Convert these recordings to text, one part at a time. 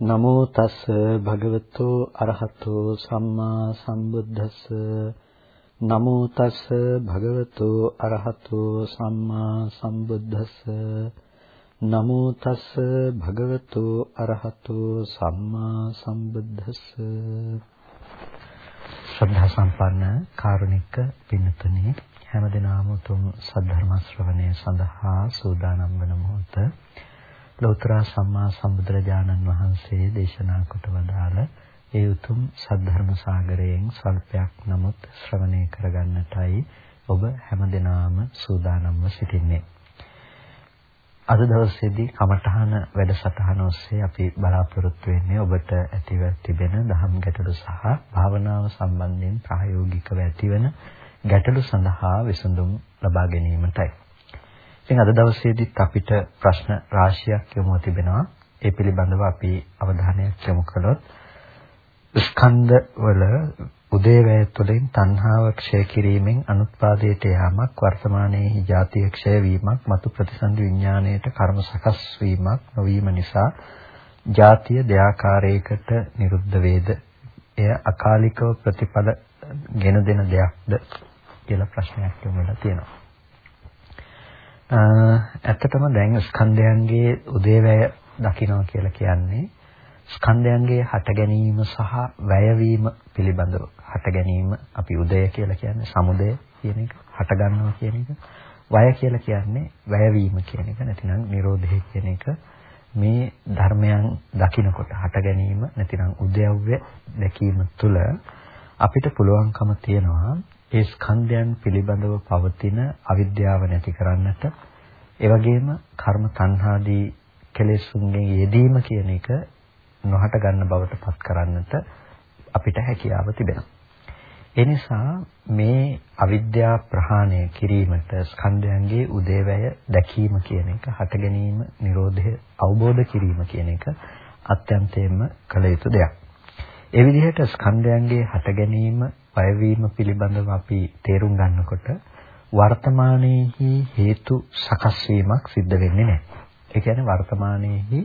නමෝ තස් භගවතු අරහතෝ සම්මා සම්බුද්දස්ස. නමෝ තස් භගවතු අරහතෝ සම්මා සම්බුද්දස්ස. නමෝ තස් භගවතු අරහතෝ සම්මා සම්බුද්දස්ස. ශ්‍රද්ධා සම්පන්න කාරුණික පින්තුනි හැමදිනම උතුම් සද්ධර්ම ශ්‍රවණය සඳහා සූදානම් වන මොහොත ලෝතර සම්මා සම්බුදුරජාණන් වහන්සේ දේශනා කොට වදාළ ඒ උතුම් සද්ධර්ම සාගරයෙන් සල්පයක් නමුත් ශ්‍රවණය කරගන්නටයි ඔබ හැමදෙනාම සූදානම්ව සිටින්නේ. අද දවසේදී කමඨහන වැඩසටහන ඔස්සේ අපි බලාපොරොත්තු වෙන්නේ ඔබට ඇතිව තිබෙන දහම් ගැටලු සහ භාවනාව සම්බන්ධයෙන් ප්‍රායෝගිකව ඇතිවන ගැටලු සඳහා විසඳුම් ලබා ගැනීමටයි. ඉතින් අද දවසේදීත් අපිට ප්‍රශ්න රාශියක් යොමු තිබෙනවා. ඒ පිළිබඳව අපි අවධානයක් යොමු කළොත් ස්කන්ධ වල උදේවැය තුළින් තණ්හාව ක්ෂය කිරීමෙන් අනුත්පාදයට යාමක් වර්තමානයේ ජාතිය ක්ෂය වීමක් මතු ප්‍රතිසන්දි විඥාණයට කර්ම සකස් වීමක් නොවීම නිසා ජාතිය දෙආකාරයකට නිරුද්ධ වේද? එය අකාලිකව ප්‍රතිඵල ගෙන දෙන දෙයක්ද? කියලා ප්‍රශ්නයක් යොමු වෙලා තියෙනවා. ඇත්තටම දැන් ස්කන්ධයන්ගේ උදේවැය දකිනවා කියලා කියන්නේ ස්කන්ධයන්ගේ හට ගැනීම සහ වැයවීම පිළිබඳව. හට ගැනීම අපි උදය කියලා කියන්නේ සමුදය කියන එක හට ගන්නවා කියන එක. වය කියලා කියන්නේ වැයවීම කියන එක නැතිනම් නිරෝධය කියන එක. මේ ධර්මයන් දකිනකොට හට ගැනීම නැතිනම් උදයව්‍ය දැකීම තුළ අපිට පුළුවන්කම තියනවා ඒ ස්කන්ධයන් පිළිබඳව පවතින අවිද්‍යාව නැති කරන්නට ඒ වගේම කර්ම තණ්හාදී කෙලෙසුන්ගෙන් යෙදීම කියන එක නොහට ගන්න බවට පත් කරන්නට අපිට හැකියාව තිබෙනවා. ඒ නිසා මේ අවිද්‍යා ප්‍රහාණය කිරීමට ස්කන්ධයන්ගේ උදේවැය දැකීම කියන එක හට ගැනීම, Nirodha අවබෝධ කිරීම කියන එක අත්‍යන්තයෙන්ම කළ යුතු දෙයක්. ඒ විදිහට ස්කන්ධයන්ගේ හට ගැනීම, පයවීම පිළිබඳව අපි තේරුම් ගන්නකොට වර්තමානයේහි හේතු සකස් වීමක් සිද්ධ වෙන්නේ නැහැ. ඒ කියන්නේ වර්තමානයේහි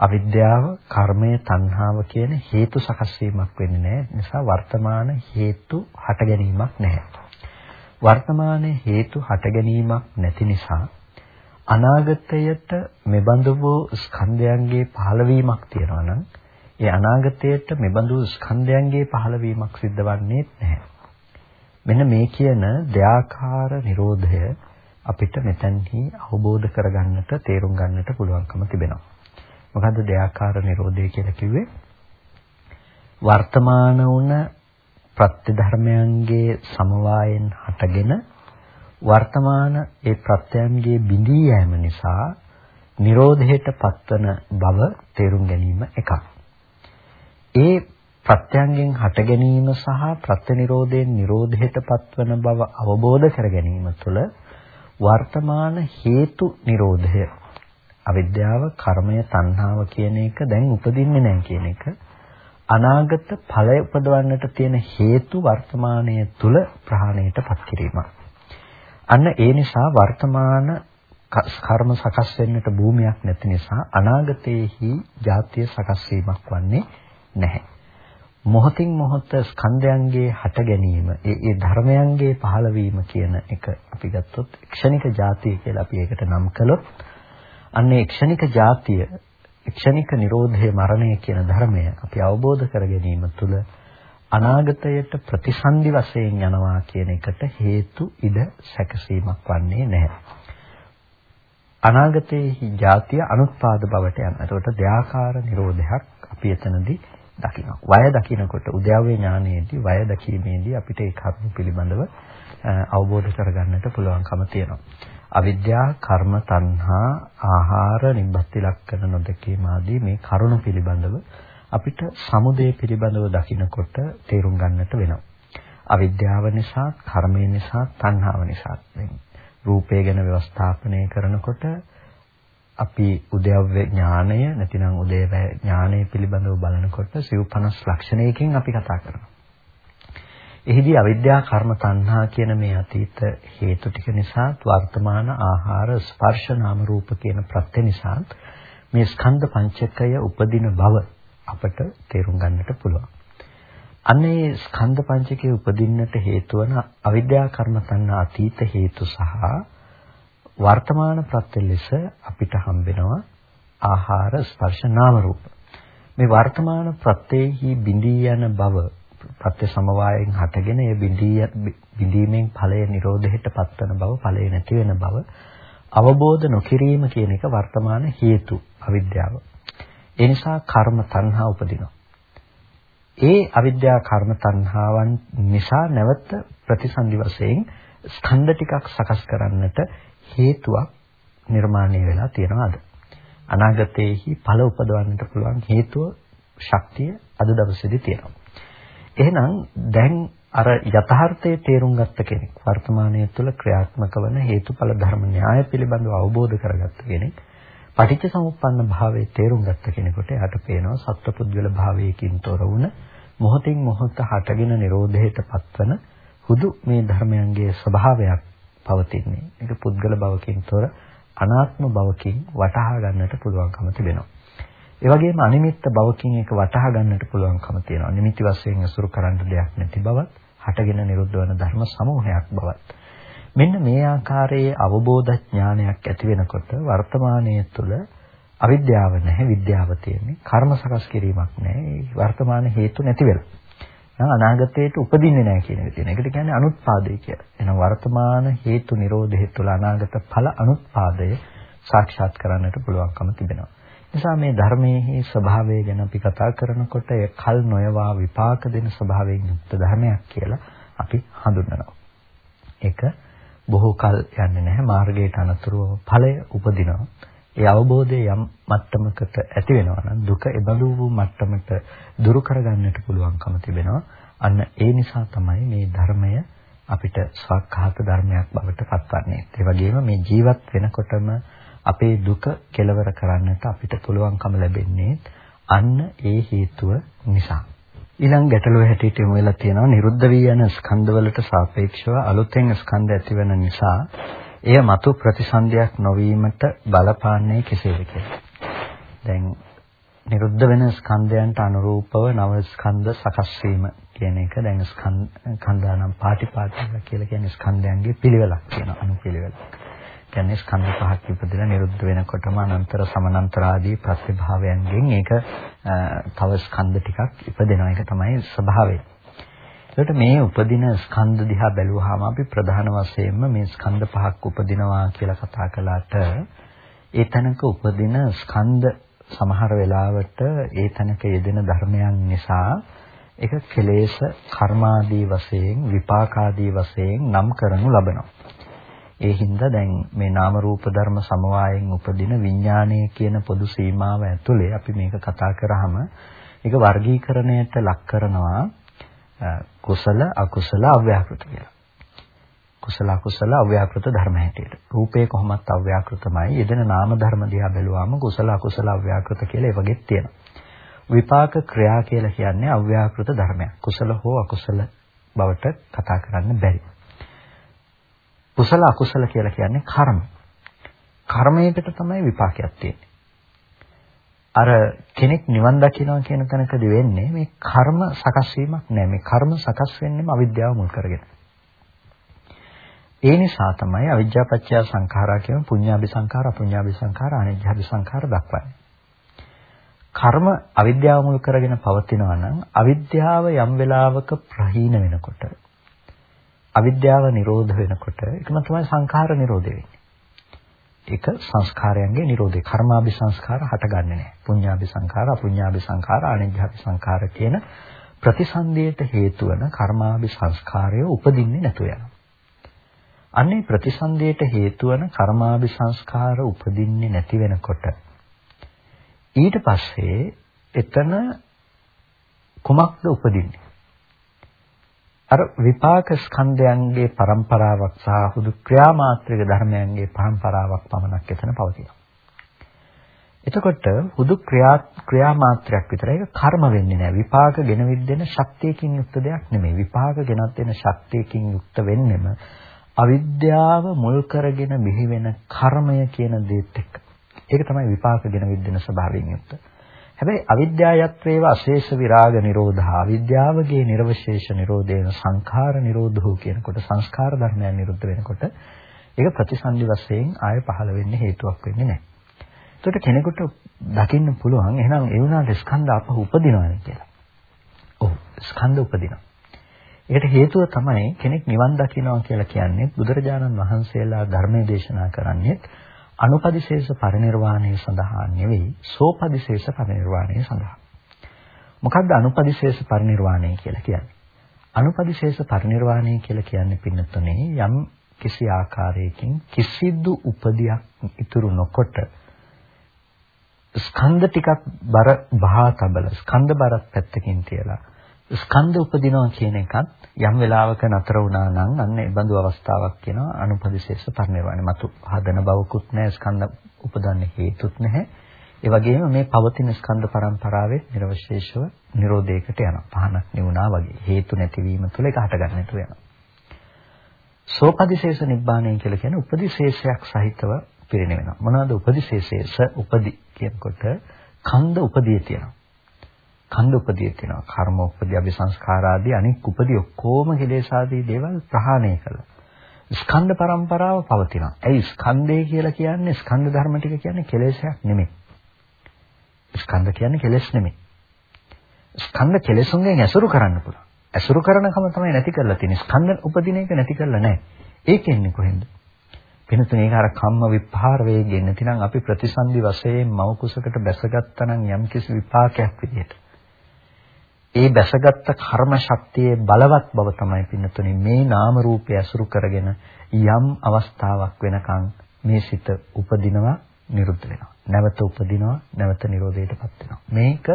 අවිද්‍යාව, කර්මය, තණ්හාව කියන හේතු සකස් වීමක් වෙන්නේ නැහැ. නිසා වර්තමාන හේතු හට ගැනීමක් නැහැ. වර්තමානයේ හේතු හට ගැනීමක් නැති නිසා අනාගතයට මෙබඳු වූ ස්කන්ධයන්ගේ පහළවීමක් තියෙනවා නම් ඒ අනාගතයට මෙබඳු ස්කන්ධයන්ගේ පහළවීමක් සිද්ධ වෙන්නේ නැහැ. මෙන්න මේ කියන දෙයාකාර Nirodhaය අපිට මෙතෙන්හි අවබෝධ කරගන්නට තේරුම් ගන්නට පුළුවන්කම තිබෙනවා. මොකද්ද දෙයාකාර Nirodhaය කියලා කිව්වේ? වර්තමාන වුණ ප්‍රත්‍යධර්මයන්ගේ සමவாயෙන් හටගෙන වර්තමාන ඒ ප්‍රත්‍යයන්ගේ බිඳී යෑම නිසා Nirodheට පත්වන බව තේරුම් ගැනීම එකක්. ඒ ප්‍රත්‍යයෙන් හට ගැනීම සහ ප්‍රත්‍යනිරෝධයෙන් නිරෝධයට පත්වන බව අවබෝධ කර ගැනීම තුළ වර්තමාන හේතු නිරෝධය අවිද්‍යාව කර්මය තණ්හාව කියන එක දැන් උපදින්නේ නැහැ කියන එක අනාගත ඵලය උපදවන්නට තියෙන හේතු වර්තමානයේ තුල ප්‍රහාණයට පත් කිරීම. අන්න ඒ නිසා වර්තමාන කර්ම සකස් වෙන්නට භූමියක් නැති නිසා අනාගතයේහි ජාතිය සකස් වීමක් වන්නේ නැහැ. මොහොතින් මොහොත ස්කන්ධයන්ගේ හට ගැනීම, ඒ ඒ ධර්මයන්ගේ පහළවීම කියන එක අපි ගත්තොත් ක්ෂණික જાතිය කියලා අපි ඒකට නම් කළොත් අන්නේ ක්ෂණික જાතිය, ක්ෂණික Nirodhe මරණය කියන ධර්මය අපි අවබෝධ කර ගැනීම තුළ අනාගතයට ප්‍රතිසන්දි වශයෙන් යනවා කියන එකට හේතු ඉඩ සැකසීමක් වන්නේ නැහැ. අනාගතයේ ජාතිය අනුත්පාද බවට යන. එතකොට දෙආකාර නිරෝධයක් අපි එතනදී දකිනවා. වය දකිනකොට උද්‍යව්‍ය ඥානයේදී වය දැකීමේදී අපිට ඒ කර්ම පිළිබඳව අවබෝධ කරගන්නට පුළුවන්කම තියෙනවා. අවිද්‍යා, කර්ම, තණ්හා, ආහාර, නිබ්බති ලක්ෂණ නොදකීම ආදී මේ කරුණු පිළිබඳව අපිට සමුදය පිළිබඳව දකිනකොට තේරුම් ගන්නට වෙනවා. අවිද්‍යාව නිසා, කර්මය නිසා, තණ්හාව නිසා රූපය ගැන ව්‍යවස්ථාපනය කරනකොට අපි උදයව්‍ය ඥානය නැතිනම් උදේවැ ඥානය පිළිබඳව බලනකොට සිව් 50 ලක්ෂණයකින් අපි කතා කරනවා. එහිදී අවිද්‍යා කර්ම තණ්හා කියන මේ අතීත හේතු ටික නිසා වර්තමාන ආහාර ස්පර්ශ නාම රූප කියන ප්‍රත්‍ය නිසා මේ ස්කන්ධ පංචකය උපදින බව අපට තේරුම් ගන්නට පුළුවන්. අන්නේ ස්කන්ධ පංචකයේ උපදින්නට හේතු වන අවිද්‍යා කර්ම තණ්හා අතීත හේතු සහ වර්තමාන ප්‍රත්‍ය ලෙස අපිට හම්බෙනවා ආහාර ස්පර්ශ නාම රූප. මේ වර්තමාන ප්‍රත්‍යෙහි බිඳී යන බව ප්‍රත්‍ය සමவாயයෙන් හටගෙන ඒ බිඳී බිඳීමෙන් ඵලය නිරෝධයට පත්වන බව ඵලය නැති වෙන බව අවබෝධ නොකිරීම කියන එක වර්තමාන හේතු අවිද්‍යාව. ඒ නිසා කර්ම තණ්හා උපදිනවා. ඒ අවිද්‍යා කර්ම තණ්හාවන් නිසා නැවත ප්‍රතිසන්දි වශයෙන් ස්කන්ධ ටිකක් සකස් කරන්නට හේතුවක් නිර්මාණය වෙලා තියෙනවා අද. අනාගතයේහි ඵල උපදවන්නට පුළුවන් හේතුව ශක්තිය අද දවසේදී තියෙනවා. එහෙනම් දැන් අර යථාර්ථයේ තේරුම් ගත්ත කෙනෙක් වර්තමානයේ තුල ක්‍රියාත්මක වන හේතුඵල ධර්ම න්‍යාය පිළිබඳව අවබෝධ කරගත්ත කෙනෙක් පටිච්ච සමුප්පන්න භාවයේ තේරුම් ගත්ත කෙනෙකුට එයාට පේනවා සත්පුද්ගල භාවයකින් තොර වුණ මොහොතින් මොහොත හටගෙන නිරෝධයට පත්වන හුදු මේ ධර්මයන්ගේ ස්වභාවයක් පවතින්නේ. ඒක පුද්ගල භවකින් තොර අනාත්ම භවකින් වටහා ගන්නට පුළුවන්කම තිබෙනවා. ඒ වගේම අනිමිත්ත භවකින් ඒක වටහා ගන්නට පුළුවන්කම තියෙනවා. නිමිති වශයෙන් අසුරු කරන්න දෙයක් නැති බවත්, හටගෙන නිරුද්ධ වන ධර්ම සමූහයක් බවත්. මෙන්න මේ ආකාරයේ අවබෝධ ඥානයක් ඇති වෙනකොට වර්තමානයේ තුල අවිද්‍යාව නැහැ විද්‍යාව තියෙන්නේ කර්ම සකස් කිරීමක් නැහැ වර්තමාන හේතු නැති වෙලා නම් අනාගතයට උපදින්නේ නැහැ කියන එක තියෙන. ඒකට කියන්නේ අනුත්පාදේ කියලා. එහෙනම් වර්තමාන හේතු නිරෝධය තුළ අනාගත ඵල අනුත්පාදය සාක්ෂාත් කරන්නට පුළුවන්කම තිබෙනවා. නිසා මේ ධර්මයේ ස්වභාවය ගැන අපි කතා කරනකොට ඒ කල් නොයවා විපාක දෙන ස්වභාවයෙන් යුක්ත ධර්මයක් කියලා අපි හඳුන්වනවා. ඒක බොහෝ කල් යන්නේ නැහැ මාර්ගයට අනතුරුව ඵලය උපදිනවා. ඒ අවබෝධය යම් මට්ටමකට ඇති වෙනවා නම් දුක එබඳු වූ මට්ටමට දුරු කරගන්නට පුළුවන්කම තිබෙනවා. අන්න ඒ නිසා තමයි මේ ධර්මය අපිට ස්වකහාත ධර්මයක් බවට පත්වන්නේ. ඒ වගේම මේ ජීවත් වෙනකොටම අපේ දුක කෙලවර කරන්නට අපිට පුළුවන්කම ලැබෙන්නේ අන්න ඒ හේතුව නිසා. ඊළඟ ගැටලුව හැටියට යොමු වෙලා තියෙනවා නිරුද්ධ වී යන ස්කන්ධවලට සාපේක්ෂව අලුතෙන් ස්කන්ධ ඇතිවෙන නිසා එය මතු ප්‍රතිසන්දියක් නොවීමට බලපාන්නේ කෙසේද කියලා. දැන් නිරුද්ධ වෙන ස්කන්ධයන්ට අනුරූපව නව ස්කන්ධ සකස් වීම කියන එක දැන් ස්කන්ධානම් පාටිපාටික කියලා කියන්නේ ස්කන්ධයන්ගේ පිළිවෙලක් කියන අනුපිළිවෙලක්. කියන්නේ ස්කන්ධ පහක් ඉපදෙලා නිරුද්ධ වෙනකොටම අනන්තර සමානන්තර ආදී ප්‍රතිභාවයන්ගෙන් ඒක තව ස්කන්ධ ටිකක් ඉපදෙනවා. ඒක තමයි ස්වභාවය. එතකොට මේ උපදින ස්කන්ධ දිහා බැලුවාම අපි ප්‍රධාන වශයෙන්ම මේ ස්කන්ධ පහක් උපදිනවා කියලා කතා කළාට ඒ තැනක උපදින ස්කන්ධ සමහර වෙලාවට ඒ තැනක යෙදෙන ධර්මයන් නිසා ඒක කෙලේශ කර්මාදී වශයෙන් විපාකාදී වශයෙන් නම් කරනු ලබනවා. ඒ හින්දා දැන් මේ නාම රූප ධර්ම සමவாயෙන් උපදින විඥානය කියන පොදු සීමාව ඇතුලේ අපි මේක කතා කරාම ඒක වර්ගීකරණයට ලක් කරනවා කුසල අකුසල අව්‍යාකෘත කියලා. කුසල අකුසල අව්‍යාකෘත ධර්ම හැටියට. රූපේ කොහොමත් අව්‍යාකෘතමයි. යෙදෙන නාම ධර්ම දිහා බැලුවාම කුසල අකුසල අව්‍යාකෘත කියලා ඒ වගේ තියෙනවා. විපාක ක්‍රියා කියලා කියන්නේ අව්‍යාකෘත ධර්මයක්. කුසල හෝ අකුසල බවට කතා කරන්න බැරි. කුසල අකුසල කියලා කියන්නේ කර්ම. කර්මයකට තමයි විපාකයක් තියෙන්නේ. අර කෙනෙක් නිවන් දකිනවා කියන තැනකදී වෙන්නේ මේ කර්ම සකස් වීමක් නෑ මේ කර්ම සකස් වෙන්නේම අවිද්‍යාව මුල් කරගෙන. ඒ නිසා තමයි අවිජ්ජා පත්‍ය සංඛාරා කියන පුඤ්ඤාභි සංඛාර අපුඤ්ඤාභි සංඛාර අනිජ්ජාභි සංඛාර දක්වන්නේ. කර්ම අවිද්‍යාව මුල් කරගෙන පවතිනවා නම් අවිද්‍යාව යම් වෙලාවක ප්‍රහීන වෙනකොට අවිද්‍යාව නිරෝධ වෙනකොට ඒකම තමයි සංඛාර නිරෝධය වෙන්නේ. ඒක සංස්කාරයන්ගේ Nirodhe කර්මාභි සංස්කාර හටගන්නේ නැහැ. පුඤ්ඤාභි සංඛාර, අපුඤ්ඤාභි සංඛාර, අනිජ්ජාභි සංඛාර කියන ප්‍රතිසන්දියට හේතු වන කර්මාභි සංස්කාරය උපදින්නේ නැතු යනවා. අන්නේ ප්‍රතිසන්දියට හේතු වන කර්මාභි සංස්කාර උපදින්නේ නැති වෙනකොට ඊට පස්සේ එතන කුමක්ද උපදින්නේ? අර විපාක ස්කන්ධයන්ගේ પરම්පරාවක් සහ හුදු ක්‍රියාමාත්‍රික ධර්මයන්ගේ પરම්පරාවක් පමණක් එතන පවතිනවා. එතකොට හුදු ක්‍රියා ක්‍රියාමාත්‍රයක් විතරයි කර්ම වෙන්නේ නැහැ. විපාක ගෙන විද්දෙන ශක්තියකින් යුක්ත දෙයක් නෙමෙයි. විපාක ගෙනත් දෙන ශක්තියකින් යුක්ත වෙන්නෙම අවිද්‍යාව මුල් කරගෙන මෙහි වෙන කර්මය කියන දේත් එක්ක. ඒක තමයි විපාක ගෙන විද්දෙන ස්වභාවයෙන් යුක්ත. හැබැයි අවිද්‍යාවත්වේව අශේෂ විරාග නිරෝධා අවිද්‍යාවගේ නිර්වශේෂ නිරෝධේන සංඛාර නිරෝධෝ කියනකොට සංස්කාර ධර්මයන් නිරුද්ධ වෙනකොට ඒක ප්‍රතිසන්දි වශයෙන් ආය පහළ වෙන්නේ හේතුවක් වෙන්නේ නැහැ. ඒකට කෙනෙකුට දකින්න පුළුවන් එහෙනම් ඒ වුණාට ස්කන්ධ අපහ උපදිනවනේ කියලා. ඔව් ස්කන්ධ උපදිනවා. ඒකට හේතුව තමයි කෙනෙක් නිවන් දකින්නවා කියලා කියන්නේ බුදුරජාණන් වහන්සේලා ධර්මයේ දේශනා කරන්නේ අනුපදිශේෂ පරිනිර්වාණය සඳහා නෙවෙයි සෝපදිශේෂ පරිනිර්වාණය සඳහා. මොකක්ද අනුපදිශේෂ පරිනිර්වාණය කියලා කියන්නේ? අනුපදිශේෂ පරිනිර්වාණය කියලා කියන්නේ පින්නතුනේ යම් කිසි ආකාරයකින් කිසිදු උපදියක් ඉතුරු නොකොට ස්කන්ධ ටිකක් බර බහා තබල ස්කන්ධ බරක් පැත්තකින් තියලා ස්කන්ධ උපදිනවා කියන එකත් යම් වෙලාවක නතර වුණා නම් අන්න ඒ බඳු අවස්ථාවක් කියනවා අනුපදිශේෂ පරිනිර්වාණය. මතු හදන බවකුත් නැහැ ස්කන්ධ උපදන්න හේතුත් නැහැ. ඒ වගේම මේ පවතින ස්කන්ධ පරම්පරාවේ නිර්වශේෂව නිරෝධයකට යනවා. පහනක් නිවුණා වගේ. හේතු නැතිවීම තුළ ඒක හටගන්නට යනවා. සෝපදිශේෂ නිබ්බාණය කියලා කියන්නේ උපදිශේෂයක් සහිතව පිරිනවෙනවා. මොනවද උපදිශේෂයස උපදි කියනකොට කන්ද උපදියේ තියෙනවා. කන්ද උපදියේ තියෙනවා. කර්ම උපදී, අபிසංස්කාර ආදී අනික් උපදී ඔක්කොම කෙලෙස් ආදී දේවල් ප්‍රහාණය කළා. ස්කන්ධ පරම්පරාව පවතිනවා. ඇයි ස්කන්ධය කියලා කියන්නේ ස්කන්ධ ධර්ම ටික කියන්නේ කෙලෙසයක් නෙමෙයි. ස්කන්ධ කියන්නේ කෙලෙස් නෙමෙයි. ස්කන්ධ කෙලෙසුන්ගෙන් ඇසුරු කරන්න පුළුවන්. ඇසුරු කරනකම තමයි නැති කරලා තියෙන්නේ. ස්කන්ධ උපදින එක නැති කරලා නැහැ. ඒකෙන්නේ කොහෙන්ද? වෙනතුන ඒක අර කම්ම විපාර වේගෙන් නැතිනම් අපි ප්‍රතිසන්දි වශයෙන් මව කුසකට බැසගත්තා නම් යම්කිසි විපාකයක් විදිහට ඒ බැසගත්ත කර්ම ශක්තියේ බලවත් බව තමයි පින්නතුනි මේ නාම රූපය අසුරු කරගෙන යම් අවස්ථාවක් වෙනකන් මේ සිත උපදිනවා නිරුද්ධ වෙනවා. නැවත උපදිනවා නැවත නිරෝධයටපත් වෙනවා. මේක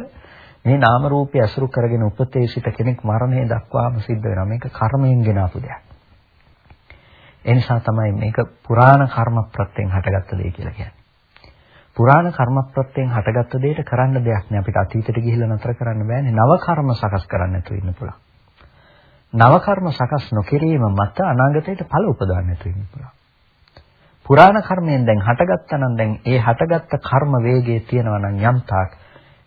මේ නාම රූපය අසුරු කරගෙන උපතේ සිට කෙනෙක් මරණය දක්වාම සිද්ධ වෙනවා. මේක කර්මයෙන් ගෙන ආපු දෙයක්. ඒ නිසා තමයි මේක පුරාණ කර්ම ප්‍රත්‍යයෙන් හටගත්ත දෙය කියලා කියන්නේ. පුරාණ කර්මප්‍රත්‍යයෙන් හටගත්ත දෙයට කරන්න දෙයක් නෑ. අපිට අතීතයට ගිහිල්ලා නතර කරන්න බෑනේ නව කර්ම සකස් කරන්න නැතුව ඉන්න පුළුවන්. නව කර්ම සකස් නොකිරීම මත අනාගතයට ඵල උපදවන්න නැතුව ඉන්න පුළුවන්. පුරාණ කර්මයෙන් දැන් හටගත්තා නම් දැන් ඒ හටගත්ත කර්ම වේගයේ තියෙනවා නම් යම් තාක්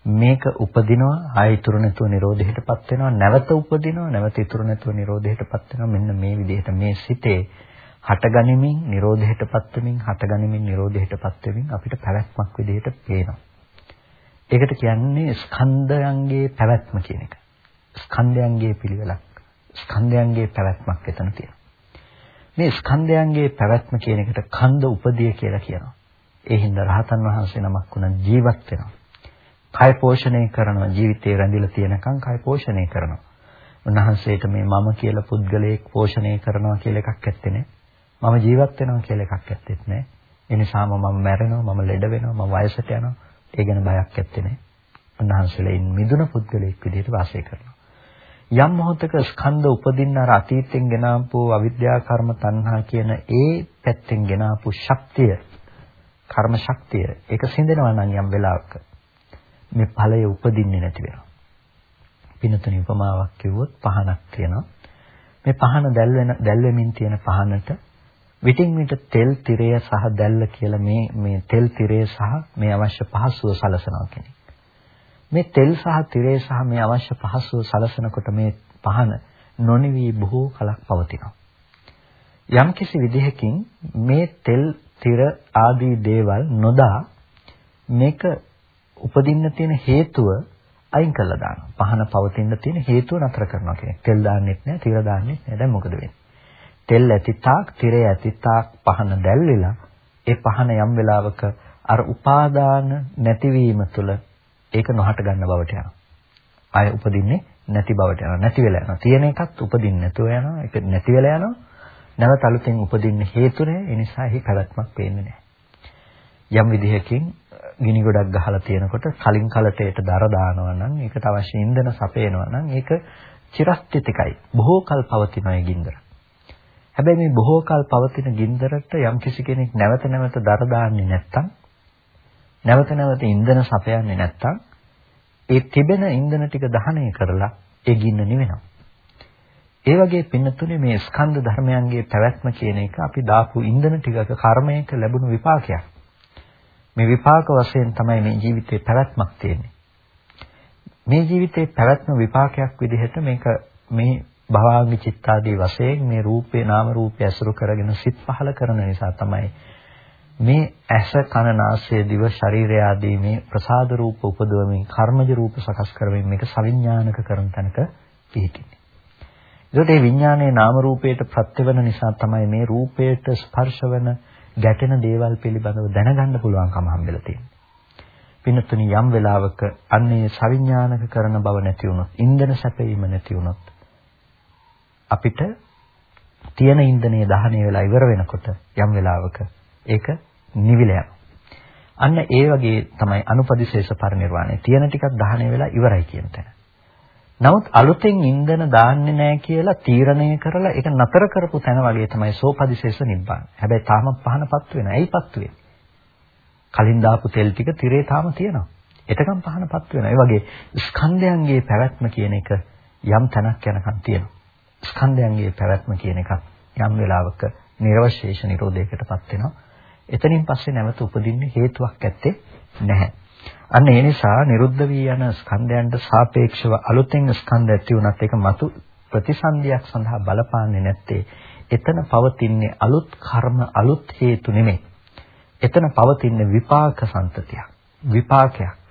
මේක උපදිනවා ආය ඉතුරු නැතුව නිරෝධයටපත් වෙනවා නැවත උපදිනවා නැවත ඉතුරු නැතුව නිරෝධයටපත් වෙනවා. මෙන්න මේ විදිහට මේ සිතේ හටගනිමින් නිරෝධයටපත් වෙමින් හටගනිමින් නිරෝධයටපත් වෙමින් අපිට පැවැත්මක් විදිහට පේනවා. ඒකට කියන්නේ ස්කන්ධයන්ගේ පැවැත්ම කියන එක. ස්කන්ධයන්ගේ පිළිවෙලක්. ස්කන්ධයන්ගේ පැවැත්මක් එතන තියෙනවා. මේ ස්කන්ධයන්ගේ පැවැත්ම කියන එකට කන්ද උපදිය කියලා කියනවා. ඒ හින්දා රහතන් වහන්සේ නමක් වුණා ජීවත් වෙනවා. කය පෝෂණය කරනවා ජීවිතේ රැඳිලා තියෙනකන් කය පෝෂණය කරනවා. උන්වහන්සේට මේ මම කියලා පුද්ගලයෙක් පෝෂණය කරනවා කියලා එකක් ඇත්තේ නැහැ. මම ජීවත් වෙනවා කියලා එකක් ඇත්තෙත් නැහැ. ඒ නිසාම මම මැරෙනවා, මම ලෙඩ වෙනවා, මම වයසට යනවා. ඒ ගැන බයක් ඇත්තේ නැහැ. උන්වහන්සේලායින් මිදුන පුද්ගලයෙක් විදිහට වාසය කරනවා. යම් මොහොතක ස්කන්ධ උපදින්න අර අතීතෙන් ගෙනාපු අවිද්‍යා කර්ම තණ්හා කියන ඒ පැත්තෙන් ගෙනාපු ශක්තිය කර්ම ශක්තිය ඒක සිඳෙනවා නම් යම් වෙලාවක මේ ඵලය උපදින්නේ නැති වෙනවා. පිනතුනි උපමාවක් කිව්වොත් පහනක් තියෙනවා. මේ පහන දැල් වෙන දැල් වෙමින් තියෙන පහනට විටින් විට තෙල් tire සහ දැල්ල කියලා මේ මේ තෙල් tire සහ මේ අවශ්‍ය පහසුව සලසනවා කෙනෙක්. මේ තෙල් සහ tire සහ මේ අවශ්‍ය පහසුව සලසනකොට මේ පහන නොනිවි බොහෝ කලක් පවතිනවා. යම්කිසි විදිහකින් මේ තෙල් tire ආදී දේවල් නොදා මේක උපදින්න තියෙන හේතුව අයින් කරලා දානවා. පහන පවතින්න තියෙන හේතුව නතර කරනවා කියන්නේ. තෙල් දාන්නෙත් නැහැ, tire දාන්නෙත් නැහැ. දැන් මොකද වෙන්නේ? තෙල් ඇති තාක්, tire ඇති තාක් පහන දැල්විලා ඒ පහන යම් වෙලාවක අර උපාදාන නැතිවීම තුළ ඒක නොහට ගන්න බවට යනවා. ආය උපදින්නේ නැති බවට යනවා. නැති වෙලා යනවා. තියෙන එකත් උපදින්නේ නැතුව යනවා. ඒක නැති වෙලා යනවා. නැවත අලුතෙන් උපදින්න හේතු නැහැ. ඒ නිසා එහි පැවැත්මක් පේන්නේ නැහැ. යම් විදිහකින් ගිනි ගොඩක් ගහලා තියෙනකොට කලින් කලටේට දර දානවා නම් ඒකට අවශ්‍ය ඉන්ධන සපයනවා නම් ඒක චිරස්ථිතිකයි. බොහෝ කල් පවතින ඒ ගින්දර. හැබැයි මේ බොහෝ කල පවතින ගින්දරට යම් කිසි කෙනෙක් නැවත නැවත දර දාන්නේ නැත්තම් නැවත නැවත ඉන්ධන සපයන්නේ නැත්තම් ඒ තිබෙන ඉන්ධන ටික දහනය කරලා ඒ ගින්න නිවෙනවා. ඒ වගේ පින්නතුනේ මේ ස්කන්ධ ධර්මයන්ගේ පැවැත්ම කියන එක අපි දාපු ඉන්ධන ටිකක කර්මයක ලැබුණු විපාකයක්. මේ විපාක වශයෙන් තමයි මේ ජීවිතේ පැවැත්මක් තියෙන්නේ. මේ ජීවිතේ පැවැත්ම විපාකයක් විදිහට මේක මේ භවාංග චිත්තාදී වශයෙන් මේ රූපේ නාම රූපය අසුරු කරගෙන සිත් පහල කරන නිසා තමයි මේ ඇස කන නාසය දිව ශරීරය ආදී මේ ප්‍රසාද රූප උපදවමින් කර්මජ රූප සකස් කරමින් මේක සවිඥානික කරන තැනක පිහිටින්නේ. ඒකට මේ විඥානයේ නාම රූපයට ප්‍රත්‍යවන නිසා තමයි මේ රූපයට ස්පර්ශ වෙන ගැටෙන දේවල් පිළිබඳව දැනගන්න පුළුවන්කම හම්බෙලා තියෙන්නේ. පින්නතුනි යම් වෙලාවක අන්නේ සවිඥානික කරන බව නැති වුණොත්, ඉන්ධන සැපීම නැති වුණොත් අපිට තියෙන ඉන්ධනය දහණය වෙලා ඉවර වෙනකොට යම් වෙලාවක ඒක නිවිල අන්න ඒ වගේ තමයි අනුපදිශේෂ පරිනිර්වාණය. තියෙන ටිකක් දහණය වෙලා ඉවරයි කියන තැන. නමුත් අලුතෙන් ඉන්ධන දාන්නේ නැහැ කියලා තීරණය කරලා ඒක නතර කරපු තැන වගේ තමයි සෝපදිශේෂ නිබ්බාන. හැබැයි තාම පහනපත් වෙන. ඇයි පත් වෙන්නේ? කලින් දාපු තෙල් ටික tire තාම තියෙනවා. එතකම් පහනපත් වෙනවා. ඒ වගේ ස්කන්ධයන්ගේ පැවැත්ම කියන එක යම් තැනක් යනකම් තියෙනවා. ස්කන්ධයන්ගේ පැවැත්ම කියන එකක් යම් වෙලාවක නිර්වශේෂ නිරෝධයකටපත් වෙනවා. එතනින් පස්සේ නැවත උපදින්න හේතුවක් ඇත්තේ නැහැ. අන්න ඒ නිසා නිරුද්ධ වී යන ස්කන්ධයන්ට සාපේක්ෂව අලුතෙන් ස්කන්ධ ඇති වුණත් ඒක මතු ප්‍රතිසන්දියක් සඳහා බලපාන්නේ නැත්තේ එතන පවතින්නේ අලුත් කර්ම අලුත් හේතු නෙමෙයි. එතන පවතින්නේ විපාක සම්තතියක්. විපාකයක්.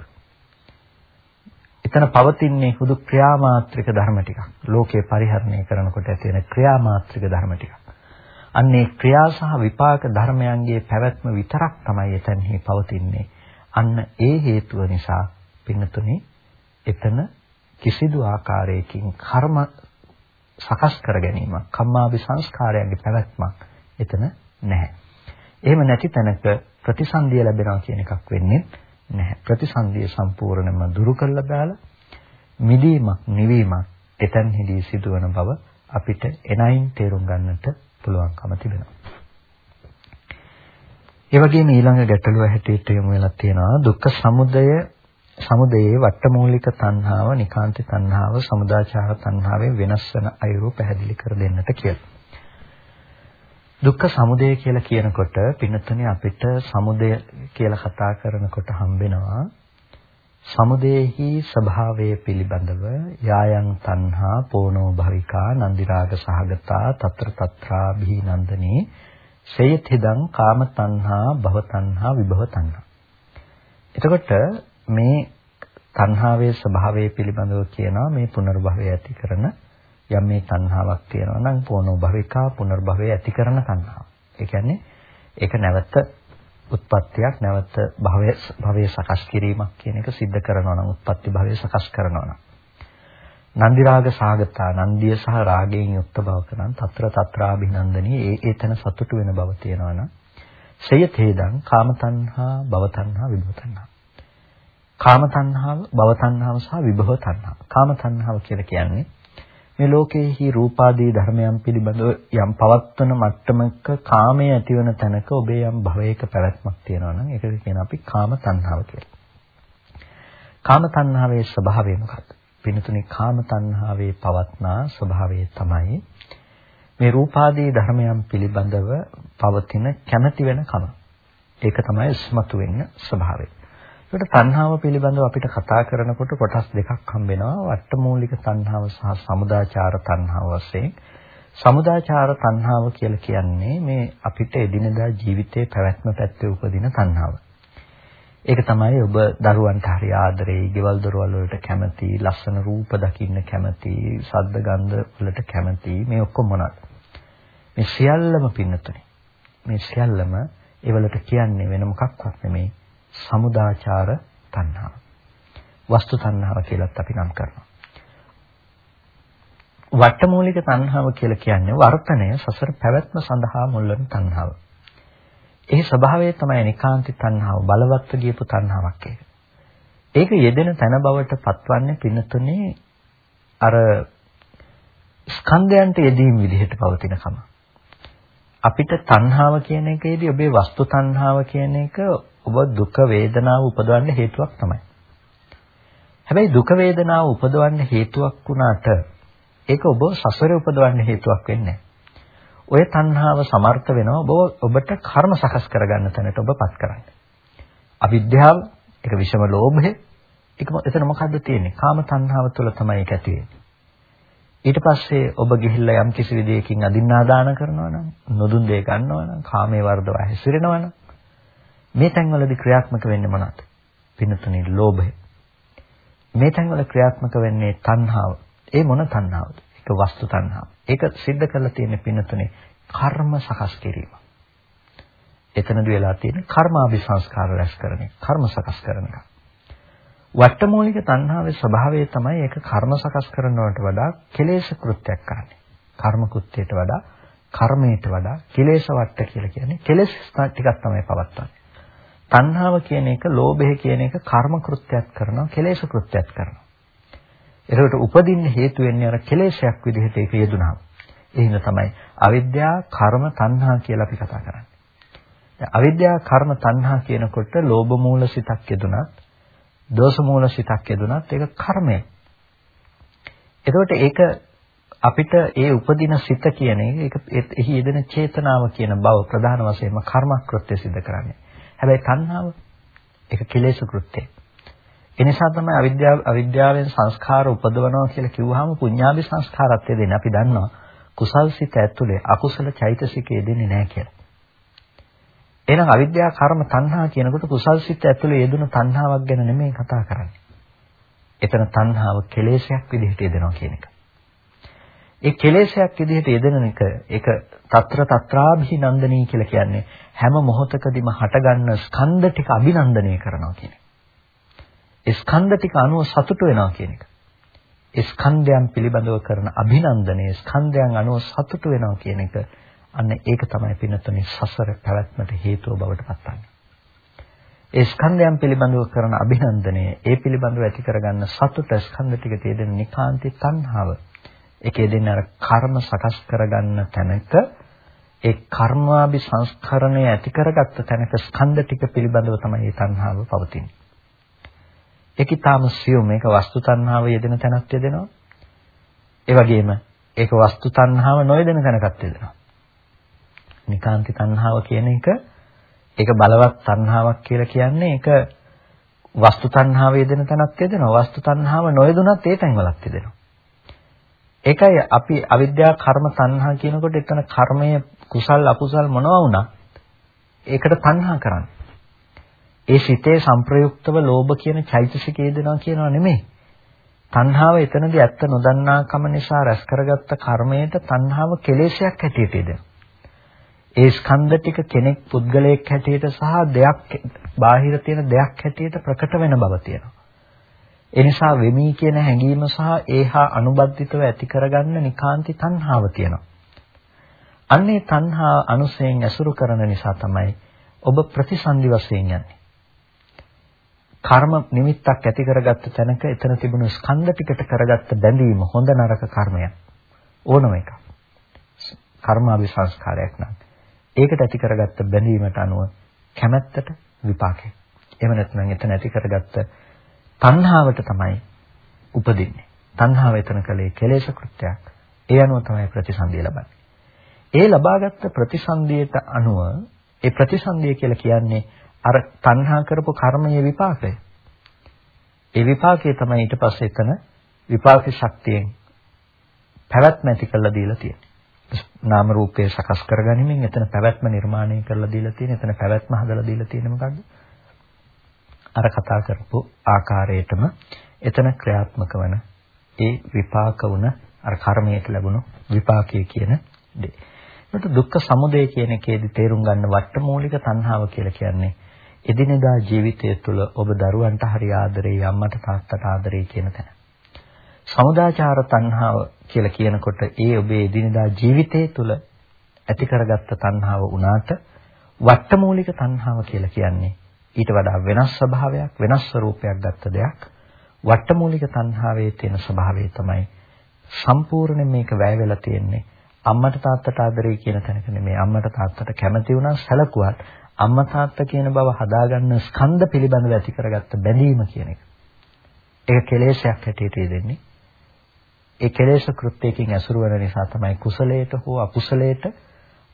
එතන පවතින්නේ හුදු ක්‍රියාමාත්‍රික ධර්ම ටිකක්. ලෝකේ පරිහරණය කරනකොට ඇති වෙන ක්‍රියාමාත්‍රික ධර්ම ටිකක්. අන්නේ ක්‍රියා සහ විපාක ධර්මයන්ගේ පැවැත්ම විතරක් තමයි එතනහි පවතින්නේ. අන්න ඒ හේතුව නිසා පින්නතුනේ එතන කිසිදු ආකාරයකින් කර්ම සකස් කර ගැනීමක් කම්මාවි සංස්කාරයන්ගේ පැවැත්මක් එතන නැහැ. එහෙම නැති තැනක ප්‍රතිසන්දිය ලැබෙනවා කියන එකක් වෙන්නේ නැහැ. ප්‍රතිසන්දිය සම්පූර්ණයෙන්ම දුරු කළා දාලා මිදීමක් නිවීමක් එතනහිදී සිදුවන බව අපිට එනයින් තේරුම් ගන්නට පුළුවන්කම තිබෙනවා. ඒ වගේම ඊළඟ ගැටලුව හැටියට යොමු වෙලා තියෙනවා දුක්ඛ සමුදය සමුදයේ වට්ටමූලික තණ්හාව, නිකාන්ති තණ්හාව, සමුදාචාර තණ්හාවෙන් වෙනස් වෙන අයුරු පැහැදිලි කර දෙන්නට කියලා. දුක්ඛ සමුදය කියලා කියනකොට පින්නතනේ අපිට සමුදය කියලා කතා කරනකොට හම්බෙනවා. සමුදේහි ස්වභාවය පිළිබඳව යායන් තණ්හා පෝනෝ භවිකා නන්දි රාග සහගතා తත්‍ර తත්‍රා බිහිනන්දනේ සේයතිදං කාම තණ්හා භව තණ්හා විභව තණ්හා. එතකොට මේ තණ්හාවේ ස්වභාවය පිළිබඳව කියනවා මේ පුනර්භවය ඇති කරන යම් මේ තණ්හාවක් තියෙනවා නම් පොනෝ භවිකා පුනර්භවය ඇති කරන තණ්හාව. ඒ කියන්නේ ඒක නැවත උත්පත්තියක් නැවත භවය භවය සකස් කිරීමක් කියන එක सिद्ध කරනවා නම් උත්පත්ති භවය සකස් කරනවා නම්. නන්දි රාග සාගතා නන්දිය සහ රාගයෙන් යුක්ත බවක නම් తත්‍ර తත්‍රාභිනන්දනී ඒ ඒතන සතුටු වෙන බව තියෙනවා නම් සය තේදං කාම තණ්හා භව තණ්හා විභව තණ්හා කාම තණ්හාව භව තණ්හාව සහ විභව තණ්හා කාම තණ්හාව කියලා කියන්නේ මේ ලෝකයේහි රූපාදී ධර්මයන් පිළිබඳව යම් පවත්වන මට්ටමක කාමයේ ඇතිවන තැනක ඔබේ යම් භවයක පැවැත්මක් තියෙනවා නම් ඒකට කියන අපි කාම තණ්හාව කියලා. කාම තණ්හාවේ ස්වභාවය මොකක්ද? පින්තුනේ කාම තණ්හාවේ පවත්නා ස්වභාවය තමයි මේ රූපාදී ධර්මයන් පිළිබඳව පවතින කැමැති වෙන කම. ඒක තමයි ස්මතු වෙන්න ස්වභාවය. ඒකට තණ්හාව පිළිබඳව අපිට කතා කරනකොට කොටස් දෙකක් හම්බෙනවා වට්ටමූලික තණ්හාව සහ සමුදාචාර තණ්හාව වශයෙන්. සමුදාචාර තණ්හාව කියලා කියන්නේ මේ අපිට එදිනදා ජීවිතයේ පැවැත්ම පැත්තේ උපදින තණ්හාව. ඒක තමයි ඔබ දරුවන්ට හරි ආදරෙයි, ගෙවල් දොරවල් වලට කැමති, ලස්සන රූප දකින්න කැමති, ශබ්ද ගන්ධ වලට කැමති මේ ඔක්කොම මොනවාද? මේ සියල්ලම පින්නතුනේ. මේ සියල්ලම ඒවලට කියන්නේ වෙන මොකක්වත් නෙමෙයි සමුදාචාර තණ්හාව. වස්තු තණ්හාව කියලත් අපි නම් කරනවා. වට්ටමූලික තණ්හාව කියලා කියන්නේ වර්තනය සසර පැවැත්ම සඳහා මුල් වෙන තණ්හාව. ඒ ස්වභාවය තමයි නිකාන්ති තණ්හාව බලවත්ව ගියපු තණ්හාවක් ඒක. ඒක යෙදෙන තන බවට පත්වන්නේ පින්නතුනේ අර ස්කන්ධයන්ට යෙදීම් විදිහට පවතිනකම. අපිට තණ්හාව කියන එකේදී ඔබේ වස්තු තණ්හාව කියන එක ඔබ දුක වේදනාව උපදවන්න හේතුවක් තමයි. හැබැයි දුක වේදනාව උපදවන්න හේතුවක් වුණාට ඒක ඔබ සසරේ උපදවන්න හේතුවක් වෙන්නේ ඔය තණ්හාව සමර්ථ වෙනවා ඔබ ඔබට කර්ම සකස් කරගන්න තැනට ඔබපත් කරන්න. අවිද්‍යාව, ඒක විෂම ලෝභය. ඒක එතන මොකද්ද තියෙන්නේ? කාම තණ්හාව තුළ තමයි ඒක ඇති වෙන්නේ. ඊට පස්සේ ඔබ ගිහිල්ලා යම් කිසි විදියකින් අදින්නාදාන කරනවා නම්, නොදුන් දෙය ගන්නවා නම්, කාමයේ වර්ධව හැසිරෙනවා නම් මේ තැන්වලදී ක්‍රියාත්මක වෙන්නේ මොනවද? පින්නතුනි ලෝභය. මේ තැන්වල ක්‍රියාත්මක වෙන්නේ තණ්හාව. ඒ මොන තණ්හාවද? ඒක වස්තු තණ්හාව. ඒක सिद्ध කරලා තියෙන පින්නතුනි කර්ම සකස් කිරීම. එතනදී වෙලා තියෙන කර්මාභිසංස්කාර රැස් කරන එක, කර්ම සකස් කරන එක. වට්ටමූලික තණ්හාවේ ස්වභාවය තමයි ඒක කර්ම සකස් කරනවට වඩා කෙලේශ කෘත්‍යයක් කරන්නේ. කර්ම කෘත්‍යයට වඩා කර්මයට වඩා කෙලේශ වට්ට කියලා කියන්නේ කෙලෙස් ටිකක් තමයි පවත්වන්නේ. තණ්හාව කියන එක, ලෝභය කියන එක කර්ම කෘත්‍යයක් කරනවා, කෙලේශ කෘත්‍යයක් කරනවා. ඒකට උපදින්න හේතු වෙන්නේ අර කෙලේශයක් විදිහට ඒක යෙදුනහම. ඒ හින්දා තමයි අවිද්‍යාව, කර්ම, තණ්හා කියලා අපි කතා කරන්නේ. අවිද්‍යාව, කර්ම, තණ්හා කියනකොට ලෝභ මූල සිතක් යෙදුනත්, දෝෂ මූල සිතක් යෙදුනත් ඒක කර්මය. එතකොට ඒක අපිට ඒ උපදින සිත කියන එක එහි යෙදෙන චේතනාව කියන බව ප්‍රධාන වශයෙන්ම කර්මක්‍ෘත්‍ය සිද්ධ කරන්නේ. හැබැයි තණ්හාව ඒක කෙලෙස් කෘත්‍යය. ඒ නිසා තමයි අවිද්‍යාව අවිද්‍යාවෙන් සංස්කාර උපදවනවා කියලා කිව්වහම පුඤ්ඤාභි සංස්කාරත්වය දෙන්නේ. අපි දන්නවා කුසල් සිත ඇතුලේ අකුසල චෛතසිකය දෙන්නේ නැහැ කියලා. එහෙනම් අවිද්‍යාව කර්ම තණ්හා කියනකොට කුසල් සිත ඇතුලේ යෙදුණු තණ්හාවක් ගැන නෙමෙයි කතා කරන්නේ. එතන තණ්හාව කෙලෙසයක් විදිහට යෙදෙනවා කියන එක. ඒ කෙලෙසයක් විදිහට යෙදෙන එක ඒක తත්‍ර తත්‍රාභිනන්දනී කියලා කියන්නේ හැම මොහොතකදීම හටගන්න ස්කන්ධ ටික අභිනන්දනය කරනවා කියන එක. ඒ ස්කන්ධ ටික අනුව සතුට වෙනවා කියන එක. ඒ ස්කන්ධයන් පිළිබඳව කරන අභිනන්දනය ස්කන්ධයන් අනුව සතුට වෙනවා කියන එක අන්න ඒක තමයි පින්නතුනේ සසර පැවැත්මට හේතුව බවට පත්වන්නේ. ඒ ස්කන්ධයන් පිළිබඳව කරන අභිනන්දනය ඒ පිළිබඳව ඇති කරගන්න සතුට ස්කන්ධ ටික තියෙන නිකාන්ති තණ්හාව. ඒකේ දෙන්න අර කර්ම සකස් කරගන්න තැනක ඒ කර්මාභි සංස්කරණය ඇති කරගත්ත තැනක ස්කන්ධ ටික පිළිබඳව තමයි මේ තණ්හාව පවතින්නේ. ඒක ඊටාම සියුම් මේක වස්තු තණ්හාව යෙදෙන තැනක් යෙදෙනවා. ඒ වගේම ඒක වස්තු තණ්හාව නොයෙදෙන තැනකත් යෙදෙනවා. නිකාන්ති තණ්හාව කියන එක ඒක බලවත් තණ්හාවක් කියලා කියන්නේ ඒක වස්තු තණ්හාව යෙදෙන තැනක් යෙදෙනවා. වස්තු තණ්හාව නොයෙදුනත් ඒ තැන්වලත් යෙදෙනවා. ඒකයි අපි අවිද්‍යා කර්ම තණ්හා කියනකොට එතන කර්මය කුසල් අකුසල් මොනවා වුණා ඒකට තණ්හා කරන්නේ. ඒ සිතේ සංප්‍රයුක්තව ලෝභ කියන චෛතසිකය දෙනවා කියනවා නෙමෙයි. තණ්හාව එතනදී ඇත්ත නොදන්නාකම නිසා රැස් කරගත්ත කර්මයට තණ්හාව කෙලෙසයක් හැටියට දෙනවා. ඒ ස්කන්ධ ටික කෙනෙක් පුද්ගලයෙක් හැටියට සහ දෙයක් බාහිර තියෙන දෙයක් හැටියට ප්‍රකට වෙන බව තියෙනවා. ඒ නිසා වෙමි කියන හැඟීම සහ ඒහා අනුබද්ධිතව ඇති කරගන්න නිකාන්ති තණ්හාව තියෙනවා. අන්නේ තණ්හා අනුසයෙන් ඇසුරු කරන නිසා තමයි ඔබ ප්‍රතිසන්දි වශයෙන් යන්නේ. කර්ම නිමිත්තක් ඇති කරගත්ත තැනක එතන තිබුණු ස්කන්ධ ටිකට කරගත්ත බැඳීම හොඳ නරක කර්මයක් ඕනම එකක්. කර්මාවි සංස්කාරයක් නම් ඒකට ඇති කරගත්ත බැඳීමට අනුව කැමැත්තට විපාකය. එහෙම නැත්නම් එතන ඇති කරගත්ත තණ්හාවට තමයි උපදින්නේ. තණ්හාව එතන කලේ කෙලෙස් කෘත්‍යයක්. ඒ අනුව තමයි ප්‍රතිසන්දිය ලබන්නේ. ඒ ලබාගත් ප්‍රතිසන්දියට අනුව ඒ ප්‍රතිසන්දිය කියලා කියන්නේ අර තණ්හා කරපු කර්මයේ විපාකය. ඒ විපාකයේ තමයි ඊට පස්සේ එතන විපාක ශක්තියෙන් පැවැත්ම ඇති කරලා දීලා තියෙන්නේ. නාම රූපේ සකස් කරගනිමින් එතන පැවැත්ම නිර්මාණය කරලා දීලා තියෙන. එතන පැවැත්ම හදලා දීලා තියෙන මොකද්ද? අර කතා කරපු ආකාරයටම එතන ක්‍රියාත්මක වන ඒ විපාක වුණ අර කර්මයට ලැබුණු විපාකයේ කියන දේ. ඒකට දුක්ඛ සමුදය කියන එකේදී තේරුම් ගන්න වට්ටමූලික තණ්හාව කියලා කියන්නේ එදිනෙදා ජීවිතය තුළ ඔබ දරුවන්ට හරි ආදරේ අම්මට තාත්තට ආදරේ කියන තැන. සමුදාචාර තණ්හාව කියලා කියනකොට ඒ ඔබේ එදිනෙදා ජීවිතය තුළ ඇති කරගත්ත තණ්හාව උනාට වට්ටමූලික තණ්හාව කියලා කියන්නේ ඊට වඩා වෙනස් ස්වභාවයක් වෙනස් ස්වરૂපයක් ගත්ත දෙයක් වට්ටමූලික තණ්හාවේ තියෙන ස්වභාවය තමයි සම්පූර්ණ මේක වැය වෙලා තියෙන්නේ අම්මට තාත්තට ආදරේ කියන තැනක නෙමෙයි අම්මට තාත්තට කැමති වුණා සැලකුවත් අම්මා තාත්තා කියන බව හදාගන්න ස්කන්ධ පිළිබඳව ඇති කරගත්ත බැඳීම කියන එක. ඒක කෙලෙසයක් හැටියට දෙන්නේ. ඒ කෙලෙස කෘත්‍යයෙන් ඇසුරු වෙන නිසා තමයි කුසලයට හෝ අකුසලයට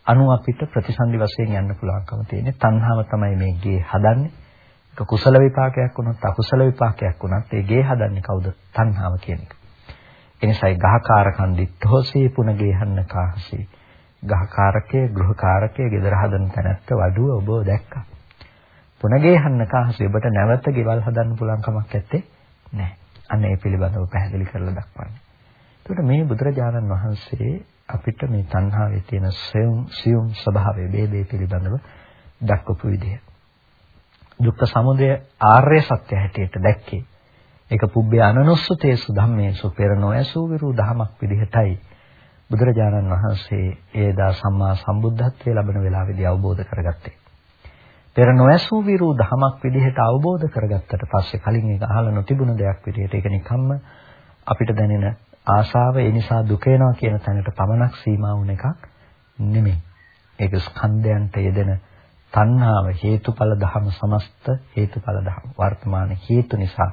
අනු අපිට ප්‍රතිසන්දි වශයෙන් යන්න පුළුවන්කම තියෙන්නේ. තණ්හාව තමයි මේ ගේ හදන්නේ. කුසල විපාකයක් වුණත් අකුසල විපාකයක් වුණත් ඒ ගේ හදන්නේ කවුද? තණ්හාව කියන එක. එනිසායි ගහකාරකන් දිත්තෝසී පුනගේ හන්න කාහසී. ගහකාරකයේ ගෘහකාරකයේ ගෙදර හදන තැනැත්ත වඩුව ඔබ දැක්කා. පුනගේ හන්න කාහසී ඔබට නැවත ගෙවල් හදන්න පුළුවන් කමක් නැත්තේ නැහැ. අන්න ඒ පිළිබඳව පැහැදිලි කරලා දක්වන්නේ. එතකොට මේ බුදුරජාණන් වහන්සේ අපිට මේ තණ්හාවේ තියෙන සියුම් සියුම් ස්වභාවය ભેදේ පිළිබඳව දක්වපු විදිය. දුක්ඛ සමුදය ආර්ය සත්‍ය හැටියට දැක්කේ. ඒක පුබ්බේ අනනුස්සතේසු ධම්මේසු පෙර නොඇසූ විරු දහමක් විදිහටයි බුදුරජාණන් වහන්සේ ඒදා සම්මා සම්බුද්ධත්වයේ ලැබෙන වෙලාවේදී අවබෝධ කරගත්තේ. පෙර නොඇසූ විරු දහමක් විදිහට අවබෝධ කරගත්තට පස්සේ කලින් ඒක අහලා නොතිබුණ දෙයක් විදිහට ඒක නිකම්ම අපිට දැනෙන ආශාව ඒ නිසා දුක වෙනවා කියන තැනට පමණක් සීමා වුණ එකක් නෙමෙයි. ඒක ස්කන්ධයන්ට යෙදෙන තණ්හාව හේතුඵල ධම සමස්ත හේතුඵල ධම වර්තමාන හේතු නිසා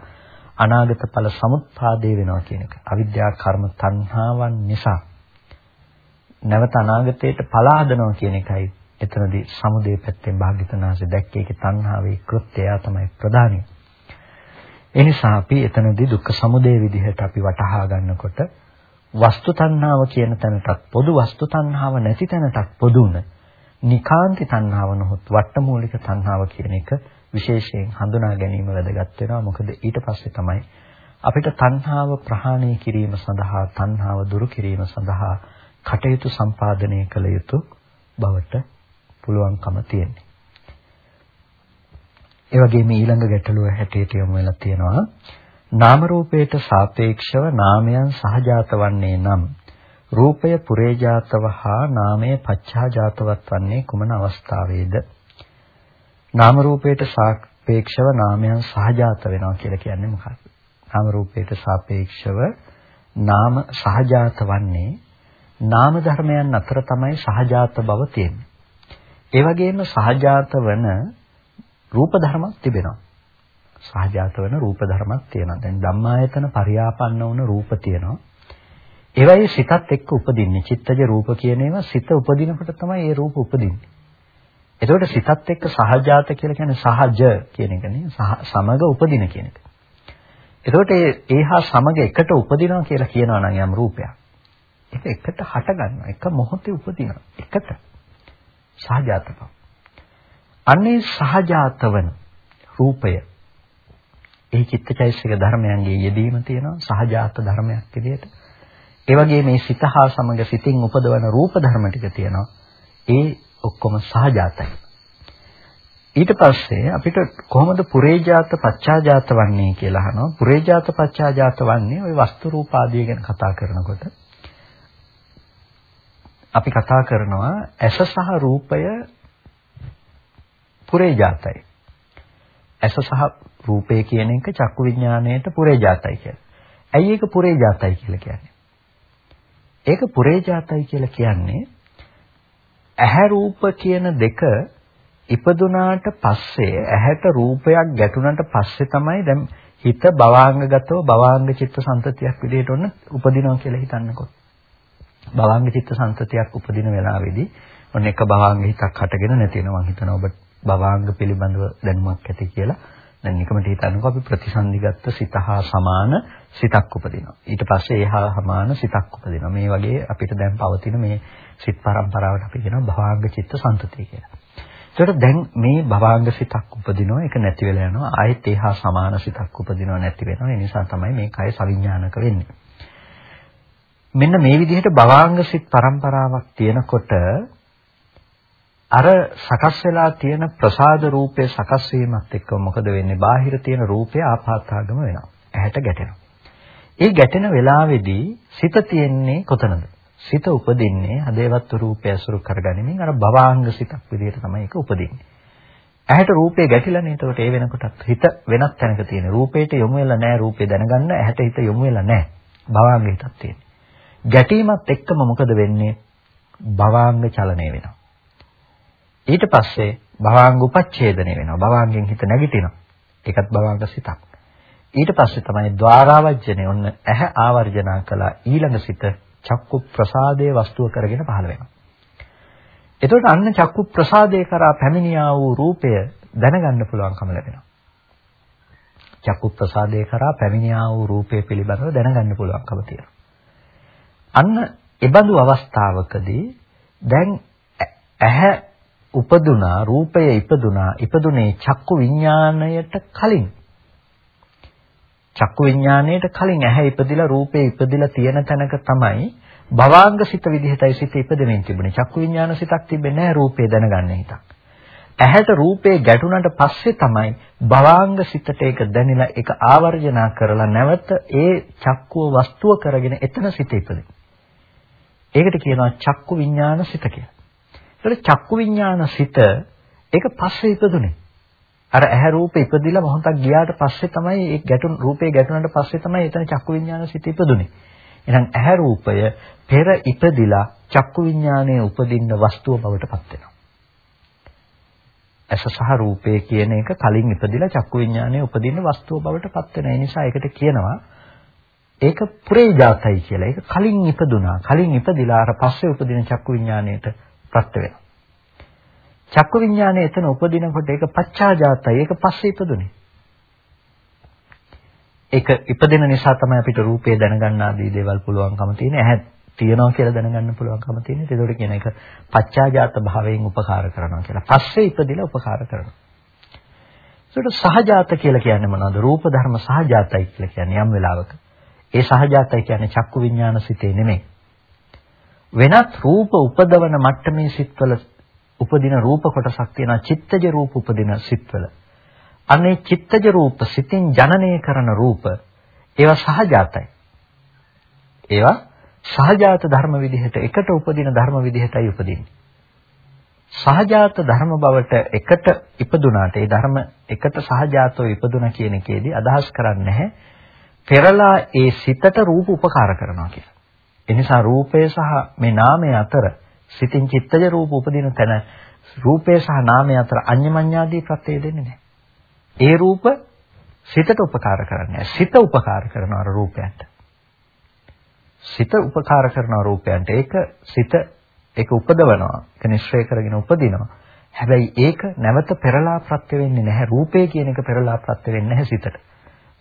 අනාගත ඵල සමුත්පාදේ වෙනවා කියන එක. අවිද්‍යා කර්ම තණ්හාවන් නිසා නැවත අනාගතයට ඵල හදනවා කියන එකයි එතනදී සමුදේ පැත්තෙන් භාග්‍යතනාසේ දැක්කේ ඒකේ තණ්හාවේ කෘත්‍යය තමයි ප්‍රධානයි. ඒ නිසා අපි එතනදී දුක්ඛ සමුදය විදිහට අපි වටහා ගන්නකොට වස්තු තණ්හාව කියන තැනටත් පොදු වස්තු තණ්හාව නැති තැනටත් පොදුන නිකාන්ති තණ්හාව නොහොත් වට්ටමූලික තණ්හාව කියන එක විශේෂයෙන් හඳුනා ගැනීම වැදගත් වෙනවා මොකද ඊට පස්සේ තමයි අපිට තණ්හාව ප්‍රහාණය කිරීම සඳහා තණ්හාව දුරු කිරීම සඳහා කටයුතු සම්පාදනය කළ යුතු බවට පුළුවන්කම තියෙන්නේ. ඒ වගේම ඊළඟ ගැටලුව හැටියට යොමු වෙලා තියෙනවා. නාම රූපයට සාපේක්ෂව නාමයන් සහජාත වන්නේ නම් රූපය පුරේජාතව හා නාමය පච්චාජාතවත් වන්නේ කුමන අවස්ථාවේද? නාම රූපයට සාපේක්ෂව නාමයන් සහජාත වෙනවා කියලා කියන්නේ මොකක්ද? නාම රූපයට සාපේක්ෂව නාම සහජාත වන්නේ නාම ධර්මයන් අතර තමයි සහජාත බව තියෙන්නේ. ඒ වගේම සහජාත වන රූප ධර්මයක් තිබෙනවා. සහජාත වෙන රූප ධර්මයක් තියෙනවා. දැන් ධම්මායතන පරියාපන්න වුණ රූප තියෙනවා. ඒවයි සිතත් එක්ක උපදින්නේ. චිත්තජ රූප කියන ඒවා සිත උපදිනකොට තමයි ඒ රූප උපදින්නේ. එතකොට සිතත් එක්ක සහජාත කියලා කියන්නේ සහජ කියන එකනේ. සමග උපදින කියන එක. එතකොට ඒහා සමග එකට උපදිනවා කියලා කියනවා නම් යම් රූපයක්. ඒක එකට හට ගන්නවා. එක මොහොතේ උපදිනවා. එකට. සහජාත බව. අන්නේ සහජාතවන රූපය ඒ චිත්තචෛසික ධර්මයන්ගේ යෙදීම තියෙනවා සහජාත ධර්මයක් විදිහට. ඒ වගේ මේ සිත හා සමග සිතින් උපදවන රූප ධර්ම ටික තියෙනවා. ඒ ඔක්කොම සහජාතයි. ඊට පස්සේ අපිට කොහොමද පුරේජාත පච්චාජාත වන්නේ කියලා අහනවා. පුරේජාත පච්චාජාත වන්නේ ওই වස්තු රූප ආදිය ගැන කතා කරනකොට අපි කතා කරනවා ඇස සහ රූපය පුරේජාතයි. ඇස සහ රූපය කියන එක චක්කු විඥාණයට පුරේජාතයි කියලා. ඇයි ඒක පුරේජාතයි කියලා කියන්නේ? ඒක පුරේජාතයි කියලා කියන්නේ ඇහැ රූප කියන දෙක ඉපදුනාට පස්සේ ඇහැට රූපයක් ගැටුණාට පස්සේ තමයි දැන් හිත භවාංගගතව භවාංග චිත්ත සංතතියක් විදිහට ඔන්න උපදිනවා කියලා හිතන්නකො. භවාංග චිත්ත සංතතියක් උපදින වෙලාවේදී ඔන්න එක භවාංග හිතක් හටගෙන නැති වෙනවා මම හිතනවා ඔබ භවාංග පිළිබඳව දැනුමක් ඇති කියලා. දැන් නිකමට හිතන්නකෝ අපි ප්‍රතිසන්දිගත සිත හා සමාන සිතක් උපදිනවා. ඊට පස්සේ ඒහා සමාන සිතක් උපදිනවා. මේ වගේ අපිට දැන් පවතින මේ සිත් පරම්පරාවට අපි කියනවා භවාංග චිත්ත සංතතිය කියලා. ඒකට දැන් මේ භවාංග සිතක් උපදිනවා ඒක නැති වෙලා යනවා. ආයෙත් ඒහා සමාන සිතක් උපදිනවා නැති වෙනවා. ඒ නිසා තමයි මේ කය සවිඥානික වෙන්නේ. මෙන්න මේ විදිහට භවාංග සිත් පරම්පරාවක් තියෙනකොට අර සකස් වෙලා තියෙන ප්‍රසාද රූපයේ සකස් වීමත් එක්ක මොකද වෙන්නේ? බාහිර තියෙන රූපය ආපාතාගම වෙනවා. ඇහැට ගැටෙනවා. ඒ ගැටෙන වෙලාවේදී සිත තියෙන්නේ කොතනද? සිත උපදින්නේ හදේවත් රූපය අසුරු කරගනිමින් අර භවාංග සිතක් විදිහට තමයි ඒක උපදින්නේ. ඇහැට රූපේ ගැටිලානේ එතකොට ඒ වෙනකොටත් හිත වෙනත් තැනක තියෙන. රූපේට යොමු වෙලා නැහැ රූපේ දැනගන්න ඇහැට හිත යොමු වෙලා නැහැ. භවාංග හිතක් තියෙන්නේ. ගැටීමත් එක්කම මොකද වෙන්නේ? භවාංග චලනය වෙනවා. ඊට පස්සේ භවාංග උපච්ඡේදනය වෙනවා. භවාංගෙන් හිත නැගිටිනවා. ඒකත් භවාංග සිතක්. ඊට පස්සේ තමයි ద్వාරාවජ්ජනේ ඔන්න ඇහැ ආවර්ජනා කළා ඊළඟ සිත චක්කු ප්‍රසාදයේ වස්තුව කරගෙන පහළ වෙනවා. එතකොට අන්න චක්කු ප්‍රසාදේ කරා පැමිණියා වූ රූපය දැනගන්න පුළුවන්කම ලැබෙනවා. චක්කු ප්‍රසාදේ කරා පැමිණියා වූ රූපය පිළිබඳව දැනගන්න පුළුවන්කම තියෙනවා. අන්න එබඳු අවස්ථාවකදී දැන් ඇහැ උපදුනා රූපය ඉපදුනා ඉපදුනේ චක්කු විඥාණයට කලින් චක්කු විඥාණයට කලින් ඇහැ ඉපදිලා රූපේ ඉපදිලා තියෙන තැනක තමයි භවාංග සිත විදිහටයි සිත ඉපදෙමින් තිබුණේ චක්කු විඥාන සිතක් තිබෙන්නේ නැහැ රූපේ දැනගන්න හිතක් ඇහැට රූපේ ගැටුණට පස්සේ තමයි භවාංග සිතට ඒක දැනෙලා ඒක ආවර්ජනා කරලා නැවත ඒ චක්කුව වස්තුව කරගෙන එතන සිත ඉපදෙන. ඒකට කියනවා චක්කු විඥාන සිත කියලා. ඒතකොට චක්කු විඥාන සිත ඒක පස්සේ ඉපදුනේ. අර ඇහැ රූපේ ඉපදිලා මොහොතක් ගියාට පස්සේ තමයි ඒ ගැටුණු රූපේ ගැටුණාට පස්සේ තමයි එතන චක්කු විඥාන සිත ඉපදුනේ. එහෙනම් ඇහැ රූපය පෙර ඉපදිලා චක්කු විඥානයේ උපදින්න වස්තුව බවට පත් වෙනවා. ඇස සහ රූපය කියන එක කලින් ඉපදිලා චක්කු විඥානයේ උපදින්න වස්තුව බවට පත් වෙන. ඒ නිසා ඒකට කියනවා ඒක පුරේජාතයි කියලා. ඒක කලින් ඉපදුනා. කලින් ඉපදිලා අර පස්සේ උපදින චක්කු විඥාණයට ප්‍රත්‍ය වෙනවා. චක්කු විඥානය එතන උපදිනකොට ඒක පච්චාජාතයි. ඒක පස්සේ ඉපදුනේ. ඒක ඉපදෙන නිසා තමයි අපිට රූපය දැනගන්න ආදී දේවල් පුළුවන්කම තියෙන්නේ. ඇහැ තියනවා කියලා දැනගන්න පුළුවන්කම තියෙන්නේ. ඒකෝට කියන එක පච්චාජාත භාවයෙන් උපකාර කරනවා කියලා. පස්සේ ඉපදිලා උපකාර කරනවා. ඒකට සහජාත කියලා කියන්නේ මොනවද? රූප ධර්ම සහජාතයි කියලා කියන්නේ යම් වෙලාවක. ඒ සහජාතයි කියන්නේ චක්කු විඥාන සිතේ නෙමෙයි. වෙනත් රූප උපදවන මට්ටමේ සිත්වල උපදින රූප කොටසක් තියෙනවා චිත්තජ රූප උපදින සිත්වල. අනේ චිත්තජ රූප සිතින් ජනනය කරන රූප ඒවා සහජාතයි. ඒවා සහජාත ධර්ම විදිහට එකට උපදින ධර්ම විදිහටයි උපදින්නේ. සහජාත ධර්ම බවට එකට ඉපදුනාට ඒ ධර්ම එකට සහජාතව ඉපදුනා කියන එකේදී අදහස් කරන්නේ නැහැ පෙරලා ඒ සිතට රූප උපකාර කරනවා කියලා. එනිසා රූපය සහ මේ නාමය අතර සිතින් චිත්තජ රූප උපදින තැන රූපය සහ නාමය අතර අඤ්ඤමඤ්ඤාදී ප්‍රත්‍යය දෙන්නේ නැහැ. ඒ රූප සිතට උපකාර කරන්නේ සිත උපකාර කරනවා රූපයට. සිත උපකාර කරන රූපයන්ට. ඒක සිත ඒක උපදවනවා. ඒක නිශ්චය කරගෙන උපදිනවා. හැබැයි ඒක නැවත පෙරලා ප්‍රත්‍ය වෙන්නේ නැහැ. රූපය කියන එක පෙරලා ප්‍රත්‍ය වෙන්නේ නැහැ සිතට.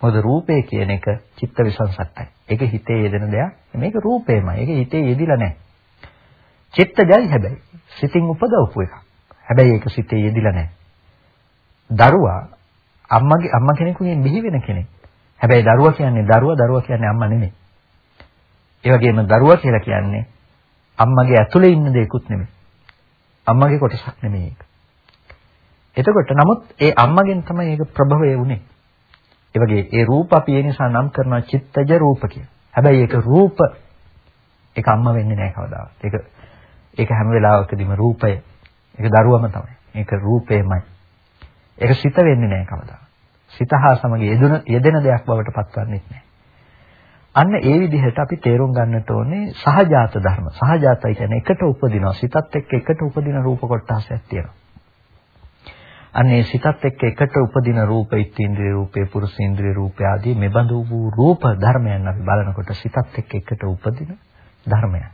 මොකද රූපය කියන එක චිත්ත විසංසත්තයි. ඒක හිතේ යෙදෙන දෙයක් මේක රූපේමයි. ඒක හිතේ යෙදිලා නැහැ. චිත්තජයි හැබැයි සිතින් උපදවපු එකක්. හැබැයි ඒක සිතේ යෙදිලා නැහැ. දරුවා අම්මගේ අම්මා කෙනෙකුගෙන් බිහි වෙන කෙනෙක්. හැබැයි දරුවා කියන්නේ දරුවා දරුවා කියන්නේ අම්මා නෙමෙයි. ඒ වගේම දරුවා කියලා කියන්නේ අම්මගේ ඇතුලේ ඉන්න දෙයක්ුත් නෙමෙයි. අම්මගේ කොටසක් නෙමෙයි ඒක. එතකොට නමුත් ඒ අම්මගෙන් තමයි ඒක ප්‍රභවය වුනේ. ඒ වගේ ඒ රූප අපි ඒ නිසා නම් කරනවා චිත්තජ රූප කියලා. හැබැයි ඒක රූප ඒක අම්ම වෙන්නේ නැහැ කවදාවත්. ඒක ඒක හැම වෙලාවකදීම රූපය. ඒක දරුවම තමයි. ඒක රූපේමයි. ඒක සිත වෙන්නේ නැහැ කවදාවත්. සිත හා සමග යෙදෙන යෙදෙන දෙයක් බවට පත්වන්නේ නැහැ. අන්න ඒ විදිහට අපි තේරුම් ගන්නට ඕනේ සහජාත ධර්ම. සහජාතයි කියන්නේ එකට උපදිනවා. සිතත් එක්ක එකට උපදින රූප කොටසක් තියෙනවා. අන්න ඒ සිතත් එක්ක එකට උපදින රූප, ඉත්ත්‍ින්ද්‍රිය රූපේ, පුරුෂේන්ද්‍රිය රූපය ආදී මෙබඳු වූ රූප ධර්මයන් අපි බලනකොට සිතත් එක්ක එකට උපදින ධර්මයන්.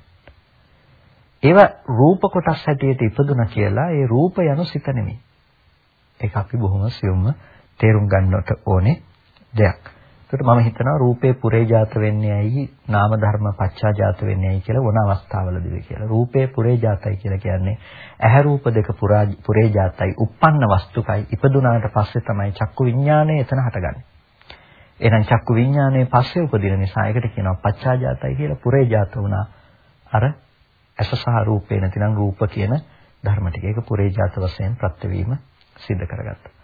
ඒවා රූප කොටස් හැටියට ඉපදුනා කියලා ඒ රූප යනු සිත නෙමෙයි. ඒක අපි බොහොම සියුම්ව තේරුම් ගන්නට ඕනේ දෙයක්. ඒකට මම හිතනවා රූපේ පුරේජාත වෙන්නේ ඇයි නාම ධර්ම පච්චාජාත වෙන්නේ ඇයි කියලා වුණ අවස්ථාවලදී කියලා. රූපේ පුරේජාතයි කියලා කියන්නේ ඇහැ රූප දෙක පුරේජාතයි උප්පන්න වස්තුකයි ඉපදුනාට පස්සේ තමයි චක්කු විඥානය එතන හටගන්නේ. එහෙනම් චක්කු විඥානයේ පස්සේ උපදින නිසා ඒකට කියනවා පච්චාජාතයි කියලා පුරේජාත වුණා. අර ඇස සහ රූපේ නැතිනම් රූප කියන ධර්ම ටික. ඒක පුරේජාත වශයෙන් ප්‍රත්‍යවීම සිද්ධ කරගත්තා.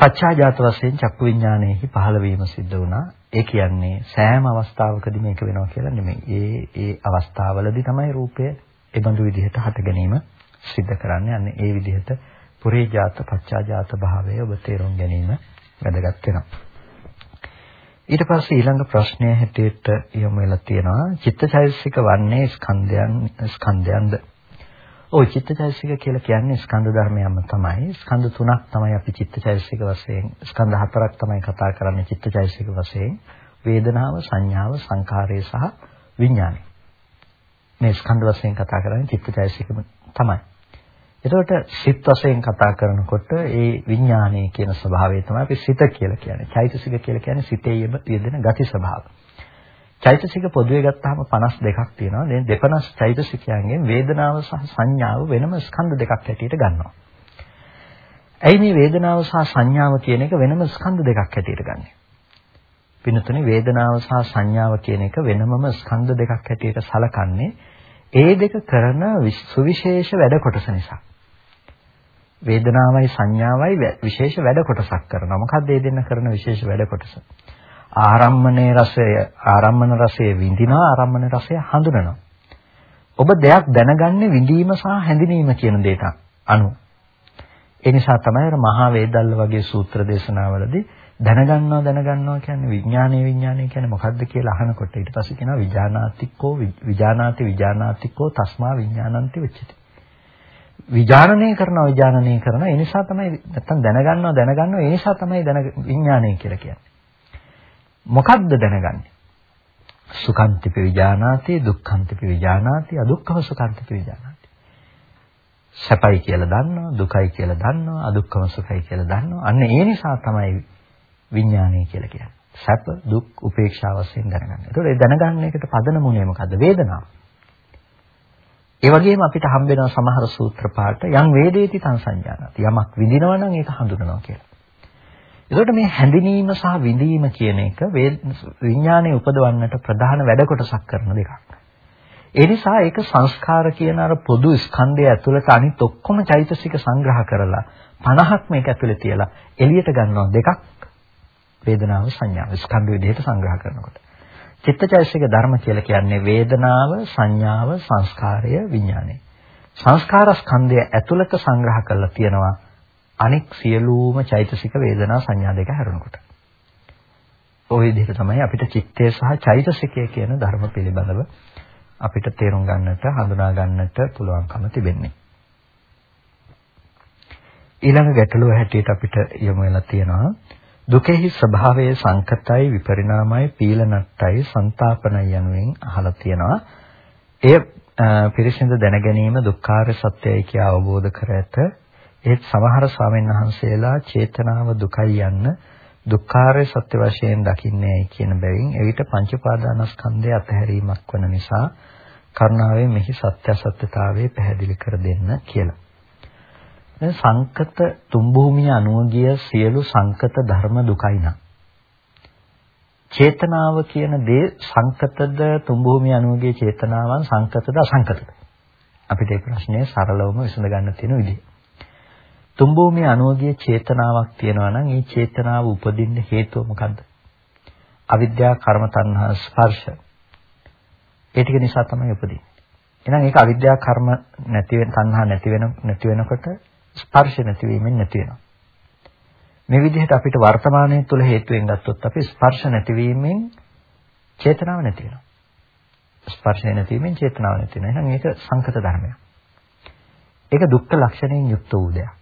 පච්චාජාත වශයෙන් චක්කු විඥානයේහි පහළ වීම සිද්ධ වුණා. ඒ කියන්නේ සෑම අවස්ථාවකදී මේක වෙනවා කියලා නෙමෙයි. ඒ ඒ අවස්ථාවලදී තමයි රූපය ඒ බඳු විදිහට හට ගැනීම සිද්ධ කරන්නේ. අන්න ඒ විදිහට පුරේජාත පච්චාජාත භාවය ඔබ තේරුම් ගැනීම වැදගත් වෙනවා. ඊට පස්සේ ඊළඟ ප්‍රශ්නය හැටියට යොමු වෙලා තියෙනවා චිත්තචෛතසික වන්නේ ස්කන්ධයන් ස්කන්ධයන්ද ওই චිත්තචෛතසික කියලා කියන්නේ ස්කන්ධ ධර්මයන්ම තමයි. ස්කන්ධ තුනක් තමයි අපි චිත්තචෛතසික වශයෙන් ස්කන්ධ හතරක් තමයි කතා කරන්නේ චිත්තචෛතසික වශයෙන්. වේදනාව, සංඥාව, සංකාරය සහ විඥානය. මේ ස්කන්ධ වශයෙන් කතා කරන්නේ චිත්තචෛතසිකම තමයි. එතකොට සිත් වශයෙන් කතා කරනකොට ඒ විඥානයේ කියන ස්වභාවය තමයි අපි සිත කියලා කියන්නේ. චෛතසික කියලා කියන්නේ සිතේ යෙදෙන ගති ස්වභාව. චෛතසික පොදුවේ ගත්තාම 52ක් තියෙනවා. දැන් දෙපනස් චෛතසිකයන්ගෙන් වේදනාව සහ සංඥාව වෙනම ස්කන්ධ දෙකක් හැටියට ගන්නවා. ඇයි මේ වේදනාව සහ සංඥාව කියන එක වෙනම ස්කන්ධ දෙකක් හැටියට ගන්නෙ? පිනතුනේ වේදනාව සහ සංඥාව කියන එක වෙනමම ස්කන්ධ දෙකක් හැටියට සලකන්නේ ඒ දෙක කරන සුවිශේෂ වැඩ කොටස නිසා. වේදනාවයි සංඥාවයි විශේෂ වැඩ කොටසක් කරනවා. මොකක්ද මේ දෙන්න කරන විශේෂ වැඩ කොටස? ආරම්මණයේ රසය ආරම්මන රසය විඳිනවා ආරම්මන රසය හඳුනනවා. ඔබ දෙයක් දැනගන්නේ විඳීම සහ හැඳිනීම කියන දෙයට අනුව. ඒ නිසා තමයි අර මහා වේදල්ල වගේ සූත්‍ර දේශනාවලදී දැනගන්නවා දැනගන්නවා කියන්නේ විඥානයේ විඥානය කියන්නේ මොකද්ද කියලා අහනකොට ඊට පස්සේ කියනවා විජානාතිකෝ විජානාති විජානාතිකෝ තස්මා විඥානන්ති උච්චති. විඥානනය කරනවා විඥානනය කරනවා ඒ නිසා තමයි නැත්තම් දැනගන්නවා දැනගන්නවා ඒ නිසා තමයි දැන විඥානය කියලා කියන්නේ. මොකද්ද දැනගන්නේ? සුඛන්තිපි විජානාති දුක්ඛන්තිපි විජානාති අදුක්ඛම සුඛන්තිපි විජානාති. සැපයි කියලා දන්නවා දුකයි කියලා දන්නවා අදුක්ඛම සුඛයි කියලා දන්නවා. අන්න ඒ නිසා තමයි විඥානය කියලා කියන්නේ. සැප දුක් උපේක්ෂා වශයෙන් දැනගන්න. ඒතකොට ඒ දැනගන්න එකට පදනම උනේ මොකද්ද? වේදනාව. ඒ වගේම අපිට හම්බ වෙන සමහර සූත්‍ර පාඨ යම් වේදේති තං සංජානති. යමක් විඳිනවා නම් ඒක හඳුනනවා කියලා. එතකොට මේ හැඳිනීම සහ විඳීම කියන එක විඥානයේ උපදවන්නට ප්‍රධාන වැඩ කොටසක් කරන දෙකක්. ඒ නිසා ඒක සංස්කාර කියන අර පොදු ස්කන්ධය ඇතුළත අනිත් ඔක්කොම චෛතසික සංග්‍රහ කරලා 50ක් මේක ඇතුලේ තියලා එළියට ගන්නවා දෙකක් වේදනාව සංඥාව ස්කන්ධ විදිහට සංග්‍රහ කරනකොට. චිත්තචෛතසික ධර්ම කියලා කියන්නේ වේදනාව, සංඥාව, සංස්කාරය, විඥානය. සංස්කාර ස්කන්ධය ඇතුළත සංග්‍රහ කරලා තියෙනවා අනෙක් සියලුම චෛතසික වේදනා සංඥා දෙක හැරෙනකොට. ওই විදිහට තමයි අපිට චිත්තය සහ චෛතසිකය කියන ධර්ම පිළිබඳව අපිට තේරුම් ගන්නට හඳුනා ගන්නට පුළුවන්කම තිබෙන්නේ. ඊළඟ ගැටලුව හැටියට අපිට යොමු වෙලා තියෙනවා දුකෙහි ස්වභාවය සංකතයි විපරිණාමයි පීලනට්ටයි ਸੰతాපනයි යනුවෙන් අහලා තියෙනවා. එය පිරිසිඳ දැන ගැනීම දුක්ඛාර සත්‍යයි කිය අවබෝධ කර ඇත ඒත් සමහර ස්වාමීන් වහන්සේලා චේතනාව දුකයි යන්න දුක්ඛාර සත්‍ය වශයෙන් දකින්නේයි කියන බැවින් එවිට පංච පාදානස්කන්ධය අතහැරීමක් වන නිසා කරුණාවෙන් මෙහි සත්‍ය සත්‍යතාවය පැහැදිලි කර දෙන්න කියලා. සංකත තුන් භූමිය අනුව ගිය සියලු සංකත ධර්ම දුකයි නම්. චේතනාව කියන දේ සංකතද තුන් භූමිය අනුව ගිය චේතනාවන් සංකතද අසංකතද? අපිට ඒ ප්‍රශ්නය සරලවම විසඳ ගන්න තියෙන විදිහ. තුන් භූමිය අනුව ගිය චේතනාවක් තියෙනවා නම් ඒ චේතනාව උපදින්න හේතුව මොකද්ද අවිද්‍යාව කර්ම තණ්හා ස්පර්ශ ඒ ටික නිසා තමයි උපදින්නේ එහෙනම් ඒක අවිද්‍යාව කර්ම නැති වෙන තණ්හා නැති වෙන නැති වෙනකොට ස්පර්ශ නැතිවීමෙන් නැති වෙනවා. මේ විදිහට අපිට වර්තමානයේ තුල හේතුවෙන් ගත්තොත් අපි ස්පර්ශ නැතිවීමෙන් චේතනාව නැති වෙනවා. ස්පර්ශය නැතිවීමෙන් චේතනාව නැති වෙනවා. එහෙනම් ඒක සංකත ධර්මයක්. ඒක දුක්ඛ ලක්ෂණයෙන් යුක්ත වූ දෙයක්.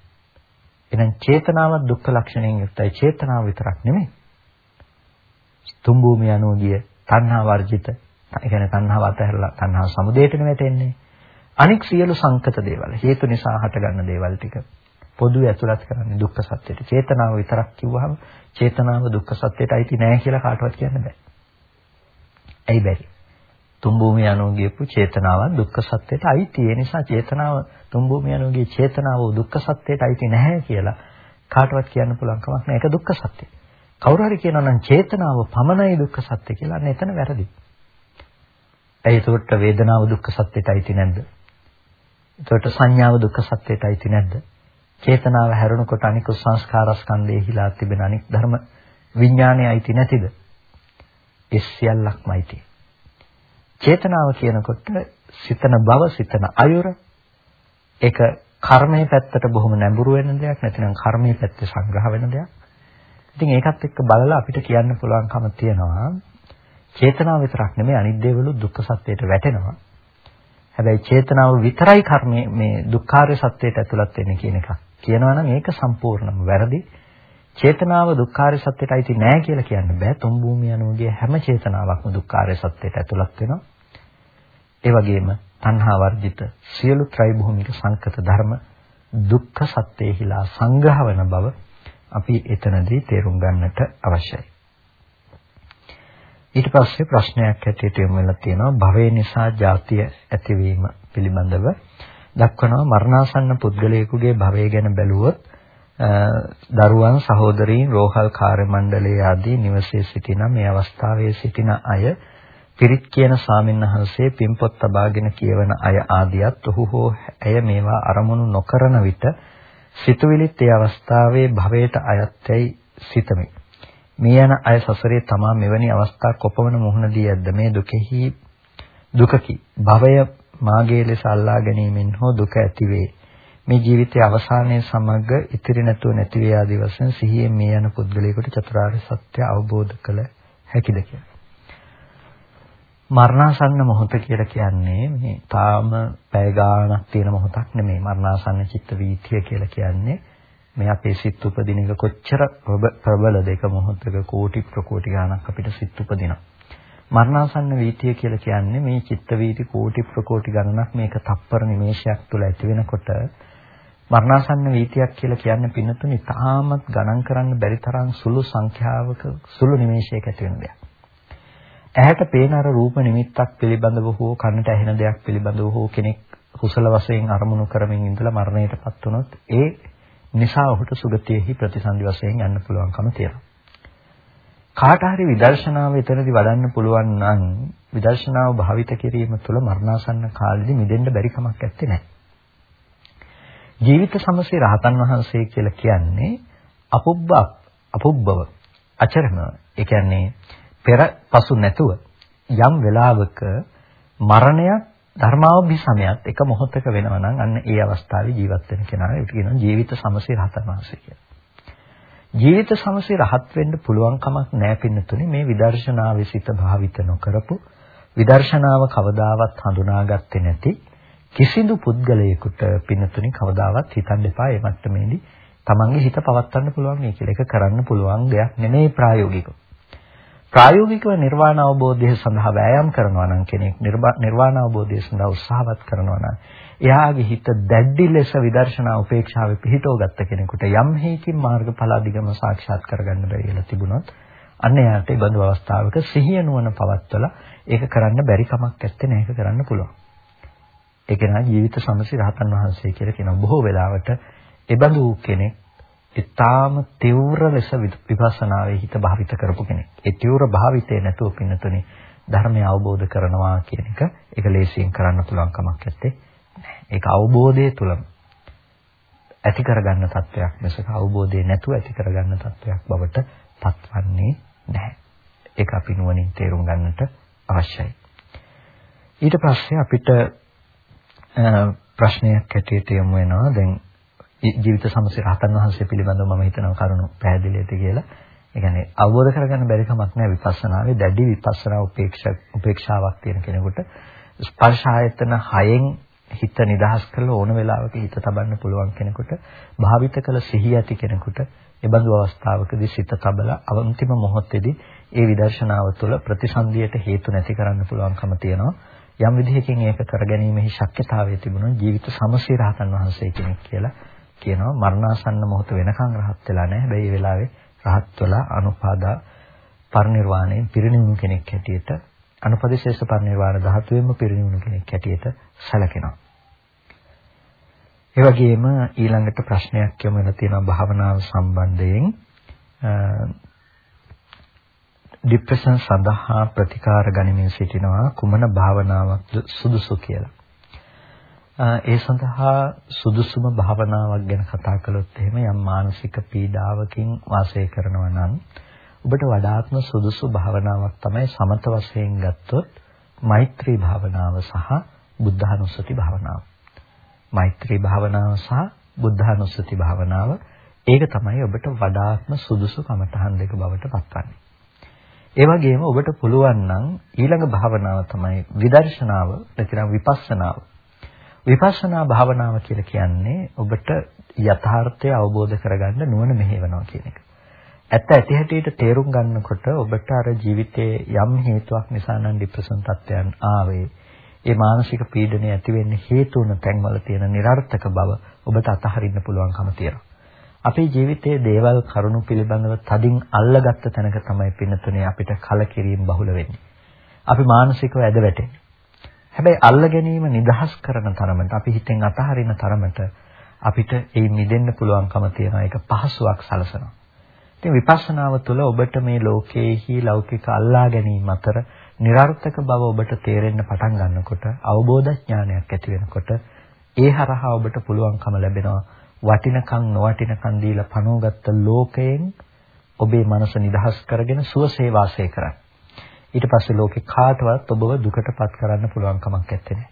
එහෙනම් චේතනාව දුක්ඛ ලක්ෂණයෙන් යුක්තයි. චේතනාව විතරක් නෙමෙයි. තුන් භූමිය අනුගිය තණ්හා වර්ජිත ඒ කියන්නේ තණ්හාව අතහැරලා තණ්හාව සමුදේටම වැටෙන්නේ. අනික් සියලු සංකත දේවල් හේතු නිසා හටගන්න දේවල් ටික පොදුවේ ඇතුළත් කරන්නේ දුක්ඛ සත්‍යයට. චේතනාව විතරක් කිව්වහම චේතනාව දුක්ඛ සත්‍යයට අයිති නෑ කියලා කාටවත් කියන්න බෑ. ඇයි බැරි? තුන් භූමිය අනුගියපු චේතනාව දුක්ඛ සත්‍යයට අයිති. ඒ නිසා චේතනාව තුන් භූමිය අනුගිය චේතනාව දුක්ඛ සත්‍යයට අයිති නැහැ කියලා කාටවත් කියන්න පුළුවන් කමක් නැහැ. ඒක දුක්ඛ සත්‍යය. කවුරු හරි කියනවා නම් චේතනාව පමණයි දුක්ඛ සත්‍ය කියලා අන්න එතන වැරදි. ඇයි ඒකට වේදනාව දුක්ඛ සත්‍යයට අයිති නැද්ද? එතකොට සංඥාව දුක්ඛ සත්‍යයට අයිති නැද්ද? චේතනාව හැරුණකොට අනිකුත් සංස්කාරස්කන්ධයේ හිලා තිබෙන අනික් ධර්ම විඥානය අයිති නැතිද? ඒ සියල්ලක්ම අයිති. චේතනාව කියනකොට සිතන බව, සිතන අයුර ඒක කර්මයේ පැත්තට බොහොම නැඹුරු වෙන දෙයක් නැතිනම් කර්මයේ පැත්තේ සංග්‍රහ වෙන දෙයක්. ඉතින් ඒකත් එක්ක බලලා අපිට කියන්න පුළුවන්කම තියෙනවා චේතනාව විතරක් නෙමෙයි අනිත් දේවලු දුක්ඛ සත්‍යයට වැටෙනවා. හැබැයි චේතනාව විතරයි කර්මයේ මේ දුක්ඛාරය සත්‍යයට ඇතුළත් වෙන්නේ කියන එක. කියනවා නම් ඒක සම්පූර්ණම වැරදි. චේතනාව දුක්ඛාරය සත්‍යයට අයිති නෑ කියලා කියන්න බෑ. තුන් භූමිය අනුගේ හැම චේතනාවක්ම දුක්ඛාරය සත්‍යයට ඇතුළත් වෙනවා. ඒ වගේම තණ්හා වර්ජිත සියලු ත්‍රිභූමික සංකත ධර්ම දුක්ඛ සත්‍යෙහිලා සංග්‍රහ වෙන බව අපි එතනදී තේරුම් ගන්නට අවශ්‍යයි. ඊට පස්සේ ප්‍රශ්නයක් ඇටියට යොමු වෙලා තියෙනවා භවය නිසා ජාතිය ඇතිවීම පිළිබඳව දක්වනවා මරණාසන්න පුද්ගලයෙකුගේ භවය ගැන බැලුවොත් දරුවන් සහෝදරීන් රෝහල් කාර්ය මණ්ඩලයේ ආදී නිවසේ සිටින මේ අවස්ථාවේ සිටින අය පිරිත් කියන සාමින්හන්සේ පින්පොත් තබාගෙන කියවන අය ආදියත් ඔහු හෝ ඇය මේවා අරමුණු නොකරන විට සිතුවිලිත් ඒ අවස්ථාවේ භවයට අයත්යයි සිතමි. මේ යන අය සසරේ තමා මෙවැනි අවස්ථා කොපමණ මුහුණ දී ඇද්ද මේ දුකෙහි දුකකි භවය මාගේ ලෙස අල්ලා ගැනීමෙන් හෝ දුක ඇතිවේ මේ ජීවිතයේ අවසානයේ සමග ඉතිරි නැතුව නැති වේ ආදී වශයෙන් සිහියෙන් මේ යන පුද්ගලයාට චතුරාර්ය සත්‍ය අවබෝධ කළ හැකිද කියලා. මරණාසන්න මොහොත කියලා කියන්නේ මේ තාම පැය ගාණක් තියෙන මොහොතක් නෙමෙයි. මරණාසන්න චිත්ත වීතිය කියලා කියන්නේ මේ අපේ සිත් උපදින එක කොච්චර ප්‍රබලද එක මොහොතක කෝටි ප්‍රකෝටි ගාණක් අපිට සිත් උපදිනවා. මරණාසන්න වීතිය කියලා කියන්නේ මේ චිත්ත වීති කෝටි ප්‍රකෝටි ගණනක් මේක තප්පර නිමේෂයක් තුළ ඇති වෙනකොට මරණාසන්න වීතියක් කියලා කියන්නේ පින්නතුනි තාමත් ගණන් කරන්න බැරි තරම් සුළු සංඛ්‍යාවක සුළු නිමේෂයක ඇති වෙන දෙයක්. ඇහැට පේන අර රූප නිමිත්තක් පිළිබඳව හෝ කනට ඇහෙන දෙයක් පිළිබඳව හෝ කෙනෙක් කුසල වශයෙන් අරමුණු කරමින් ඉඳලා මරණයටපත් වුණොත් ඒ නිසා ඔහුට සුගතියෙහි ප්‍රතිසන්දි වශයෙන් යන්න පුළුවන්කම තියෙනවා. කාට හරි විදර්ශනාව එතනදී වඩන්න පුළුවන් නම් විදර්ශනාව භාවිත කිරීම තුළ මරණාසන්න කාලෙදි මිදෙන්න බැරි කමක් නැත්තේ නෑ. ජීවිත සමසේ රහතන් වහන්සේ කියලා කියන්නේ අපුබ්බ අපුබ්බව අචරම ඒ කියන්නේ පෙර පසු නැතුව යම් වෙලාවක මරණයක් ධර්මාවබිසමයක් එක මොහොතක වෙනවා නම් අන්න ඒ අවස්ථාවේ ජීවත් වෙන කෙනාට ඒක කියනවා ජීවිත සමසේ රහතන් වහන්සේ කියලා. ජීවිත සමසේ රහත් වෙන්න පුළුවන් කමක් නැහැ පින්නතුනේ මේ විදර්ශනාවේ සිත භාවිත නොකරපු විදර්ශනාව කවදාවත් හඳුනාගත්තේ නැති කිසිදු පුද්ගලයෙකුට පින්නතුනි කවදාවත් හිතන්න එපා මේ මට්ටමේදී තමන්ගේ හිත පවත්වන්න පුළුවන් මේ කියලා. ඒක කරන්න පුළුවන් දෙයක් නෙමෙයි ප්‍රායෝගිකව. ප්‍රායෝගිකව නිර්වාණ අවබෝධය සඳහා වෑයම් කරනවා නම් කෙනෙක් නිර්වාණ අවබෝධය සඳහා උත්සාහවත් කරනවා නම් එයාගේ හිත දැඩි ලෙස විදර්ශනා උපේක්ෂාවේ පිහිටව ගත්ත කෙනෙකුට යම් හේකින් මාර්ගඵල අධිගම සාක්ෂාත් කරගන්න බැරි වෙලා තිබුණොත් අන්න එයාට ඒ බඳු අවස්ථාවක සිහිය නුවණ පවත්වලා ඒක කරන්න බැරි කමක් නැත්තේ නේද කරන්න පුළුවන්. ඒ කෙනා ජීවිත සමසි රහතන් වහන්සේ කියලා කියන බොහෝ වෙලාවට එබඳු කෙනෙක් ඊටාම තීව්‍ර ලෙස විපස්සනාවේ හිත භාවිත කරපු කෙනෙක්. ඒ තීව්‍ර භාවිතේ නැතුව පින්නතුනේ ධර්මය අවබෝධ කරනවා කියන එක ඒක ලේසියෙන් කරන්න පුළුවන් කමක් නැත්තේ. ඒක අවබෝධය තුලම ඇති කරගන්න තත්වයක් මිසක අවබෝධය නැතුව ඇති කරගන්න තත්වයක් බවට පත්වන්නේ නැහැ. ඒක අපි නුවණින් තේරුම් ගන්නට අවශ්‍යයි. ඊට පස්සේ අපිට ප්‍රශ්නයක් ඇටියට යමු වෙනවා. දැන් ජීවිත සමසේ රහතන් වහන්සේ පිළිබඳව මම හිතනවා කරුණු පැහැදිලිද කියලා. ඒ කියන්නේ අවබෝධ කරගන්න බැරි කමක් නැහැ විපස්සනාවේ දැඩි විපස්සනා උපේක්ෂා උපේක්ෂාවක් තියෙන කෙනෙකුට ස්පර්ශ ආයතන හයෙන් හිත නිදහස් කරලා ඕන වෙලාවක හිත තබන්න පුළුවන් කෙනෙකුට භාවිත කළ සිහිය ඇති කෙනෙකුට එබඳු අවස්ථාවකදී සිත තබලා අවන්තිම මොහොතේදී ඒ විදර්ශනාව තුළ ප්‍රතිසන්දියට හේතු නැති කරන්න පුළුවන්කම තියෙනවා යම් විදිහකින් ඒක කරගැනීමේ ශක්්‍යතාවය තිබුණොත් ජීවිත සමසේ රහතන් වහන්සේ කෙනෙක් කියලා කියනවා මරණාසන්න මොහොත වෙනකන් රහත් වෙලා නැහැ. හැබැයි මේ වෙලාවේ රහත් වෙලා අනුපාදා පරිනිර්වාණයෙන් පිරිනිවුණු කෙනෙක් හැටියට අනුපදිශේෂ පරිනිර්වාණ ධාතුවෙම පිරිනිවුණු කෙනෙක් හැටියට සැලකෙනවා. ඒ වගේම ඊළඟට ප්‍රශ්නයක් යොමු වෙලා තියෙනවා භාවනාව සම්බන්ධයෙන් ડિප්‍රෙෂන් සඳහා ප්‍රතිකාර ගනිමින් සිටිනවා කුමන භාවනාවක් සුදුසු කියලා. ඒ සඳහා සුදුසුම භාවනාවක් ගැන කතා කළොත් එහෙම යම් මානසික පීඩාවකින් වාසය කරනවා නම් ඔබට වඩාත්ම සුදුසු භාවනාවක් තමයි සමත වශයෙන් ගත්තොත් මෛත්‍රී භාවනාව සහ බුද්ධානුස්සති භාවනාව. මෛත්‍රී භාවනාව සහ බුද්ධානුස්සති භාවනාව ඒක තමයි ඔබට වඩාත්ම සුදුසු කමඨහන් දෙක බවට පත්වන්නේ. ඒ වගේම ඔබට පුළුවන් නම් ඊළඟ භාවනාව තමයි විදර්ශනාව නැතිනම් විපස්සනාව. විපස්සනා භාවනාව කියලා කියන්නේ ඔබට යථාර්ථය අවබෝධ කරගන්න නුවණ මෙහෙවනවා කියන එක. ඇත්ත ඇති හැටියට තේරුම් ගන්නකොට ඔබට අර ජීවිතයේ යම් හේතුවක් නිසා නම් ડિප්‍රෙෂන් තත්ත්වයන් ආවේ ඒ මානසික පීඩනය ඇති වෙන්න හේතු වන තැන්වල තියෙන નિરර්ථක බව ඔබට අතහරින්න පුළුවන්කම තියෙනවා. අපේ ජීවිතයේ දේවල් කරුණු පිළිබඳව තදින් අල්ලගත්ත තැනක තමයි පින්නතුනේ අපිට කලකිරීම බහුල වෙන්නේ. අපි මානසිකව ඇද වැටෙන්නේ. හැබැයි අල්ල ගැනීම නිදහස් කරන තරමට අපි හිතෙන් අතහරින තරමට අපිට ඒ මිදෙන්න පුළුවන්කම තියෙනවා. ඒක පහසුවක් සලසනවා. ඉතින් විපස්සනාව තුළ ඔබට මේ ලෝකයේහි ලෞකික අල්ලා ගැනීම අතර નિરර්ථක බව ඔබට තේරෙන්න පටන් ගන්නකොට අවබෝධ ඥානයක් ඇති වෙනකොට ඒ හරහා ඔබට පුළුවන්කම ලැබෙනවා වටිනකම් නොවටිනකම් දීලා පනෝගත්ත ලෝකයෙන් ඔබේ මනස නිදහස් කරගෙන සුවසේ වාසය කරන්න. ඊට පස්සේ ලෝකේ කාටවත් ඔබව දුකටපත් කරන්න පුළුවන් කමක් නැත්තේ.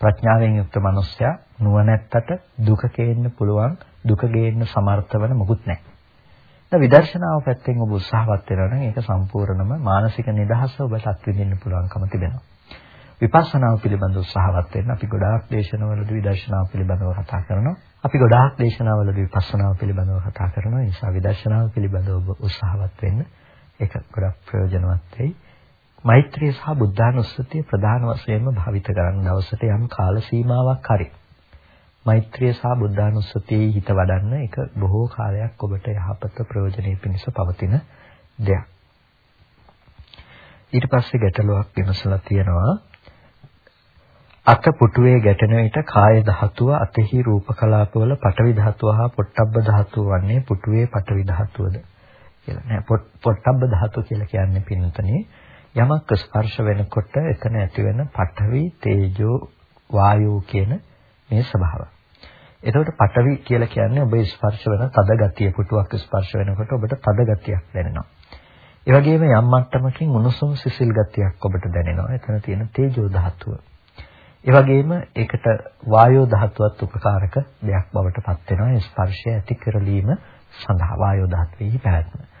ප්‍රඥාවෙන් යුක්ත මනුස්සයා නුවණැත්තට දුක කේන්න පුළුවන් දුක ගේන්න සමර්ථ වෙන මොකුත් නැහැ. දැන් විදර්ශනාව පැත්තෙන් ඔබ උත්සාහවත් වෙනවා නම් ඒක සම්පූර්ණම මානසික නිදහස ඔබට අත්විඳින්න පුළුවන්කම තිබෙනවා. විපස්සනාව පිළිබඳ උත්සාහවත් වෙන්න අපි ගොඩාක් දේශනවලදී විදර්ශනාව පිළිබඳව කතා කරනවා. අපි ගොඩාක් දේශනාවලදී විපස්සනාව පිළිබඳව කතා කරනවා. ඒ නිසා විදර්ශනාව පිළිබඳව ඔබ උත්සාහවත් වෙන්න ඒක ගොඩක් ප්‍රයෝජනවත් වෙයි. මෛත්‍රිය සහ බුද්ධානුස්සතිය ප්‍රධාන වශයෙන්ම භාවිත කරන දවසට යම් කාල සීමාවක් හරි. මෛත්‍රිය සහ බුද්ධානුස්සතියේ හිත වඩන්න ඒක බොහෝ කාලයක් ඔබට යහපත ප්‍රයෝජනෙ පිණිස පවතින දෙයක්. ඊට පස්සේ ගැටලුවක් විමසලා තියෙනවා අත පුටුවේ ගැටෙන විට කාය ධාතුව අතෙහි රූප කලාපවල පටවි ධාතුව හා පොට්ටබ්බ ධාතුව වන්නේ පුටුවේ පටවි ධාතුවද කියලා නෑ පොට්ටබ්බ ධාතුව කියලා කියන්නේ පින්නතනේ යමක් ස්පර්ශ වෙනකොට එතන ඇතිවෙන පඨවි තේජෝ වායෝ කියන මේ ස්වභාවය. එතකොට පඨවි කියලා කියන්නේ ඔබ ස්පර්ශ වෙන තද ගතිය පුටුවක් ස්පර්ශ වෙනකොට ඔබට තද ගතියක් දැනෙනවා. ඒ වගේම යම් මට්ටමකින් උණුසුම් සිසිල් ගතියක් ඔබට දැනෙනවා. එතන තියෙන තේජෝ ධාතුව. ඒ වගේම ඒකට වායෝ ධාතුවත් උපකාරක දෙයක් බවට පත් වෙනවා. ස්පර්ශය ඇති කරලීම සඳහා වායෝ ධාතුවේ පැවැත්ම.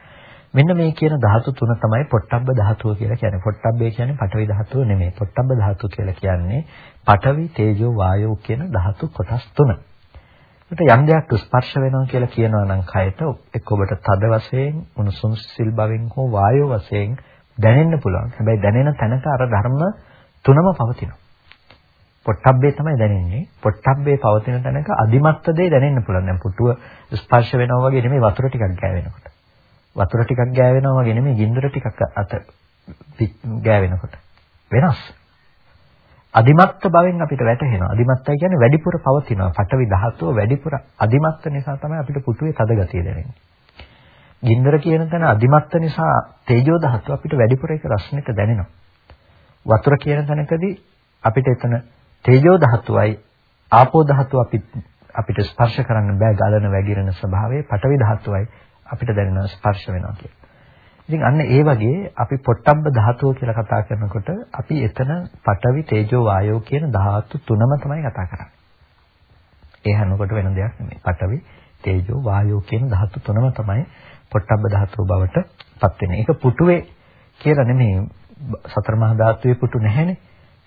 මෙන්න මේ කියන ධාතු තුන තමයි පොට්ටබ්බ ධාතුව කියලා කියන්නේ. පොට්ටබ්බේ කියන්නේ පඨවි ධාතුව නෙමෙයි. පොට්ටබ්බ ධාතුව කියලා කියන්නේ පඨවි, තේජෝ, වායෝ කියන ධාතු කොටස් තුන. ඒකට යම් දෙයක් ස්පර්ශ වෙනවා කියලා කියනවා නම් කයට එක්ක ඔබට තද වශයෙන්, උණුසුම් සිල් බවින් හෝ වායෝ වශයෙන් දැනෙන්න පුළුවන්. හැබැයි දැනෙන තැනක අර ධර්ම තුනම පවතිනවා. පොට්ටබ්බේ තමයි දැනෙන්නේ. පොට්ටබ්බේ පවතින තැනක අදිමත්ත දේ දැනෙන්න පුළුවන්. දැන් පුටුව ස්පර්ශ වෙනවා වගේ නෙමෙයි වතුර ටිකක් ගෑවෙනකොට. වතුර ටිකක් ගෑවෙනවා වගේ නෙමෙයි ගින්දර ටිකක් අත ගෑවෙනකොට. වෙනස්. අදිමත්ත බවෙන් අපිට වැටහෙනවා. අදිමත්තයි කියන්නේ වැඩිපුර පවතිනවා. පටවි ධාතුව වැඩිපුර අදිමත්ත නිසා තමයි අපිට පුටුවේ තද ගතිය දැනෙන්නේ. ගින්දර කියන තැන අදිමත්ත නිසා තේජෝ ධාතුව අපිට වැඩිපුර ඒක රස්නෙට දැනෙනවා. වතුර කියන තැනකදී අපිට එතන තේජෝ ධාතුවයි ආපෝ ධාතුව අපි අපිට ස්පර්ශ කරන්න බෑ ගලන වැగిරෙන ස්වභාවය පටවි ධාතුවයි අපිට දැනෙන ස්පර්ශ වෙනවා කියන්නේ. ඉතින් අන්න ඒ වගේ අපි පොට්ටබ්බ ධාතුව කියලා කතා කරනකොට අපි එතන පඨවි තේජෝ වායෝ කියන ධාතු තුනම තමයි කතා කරන්නේ. ඒ හැමකොට වෙන දෙයක් නෙමෙයි. පඨවි තේජෝ වායෝ කියන ධාතු තුනම තමයි පොට්ටබ්බ ධාතුව බවට පත් වෙන්නේ. ඒක පුටුවේ කියලා නෙමෙයි සතර මහා ධාතුවේ පුටු නැහැනේ.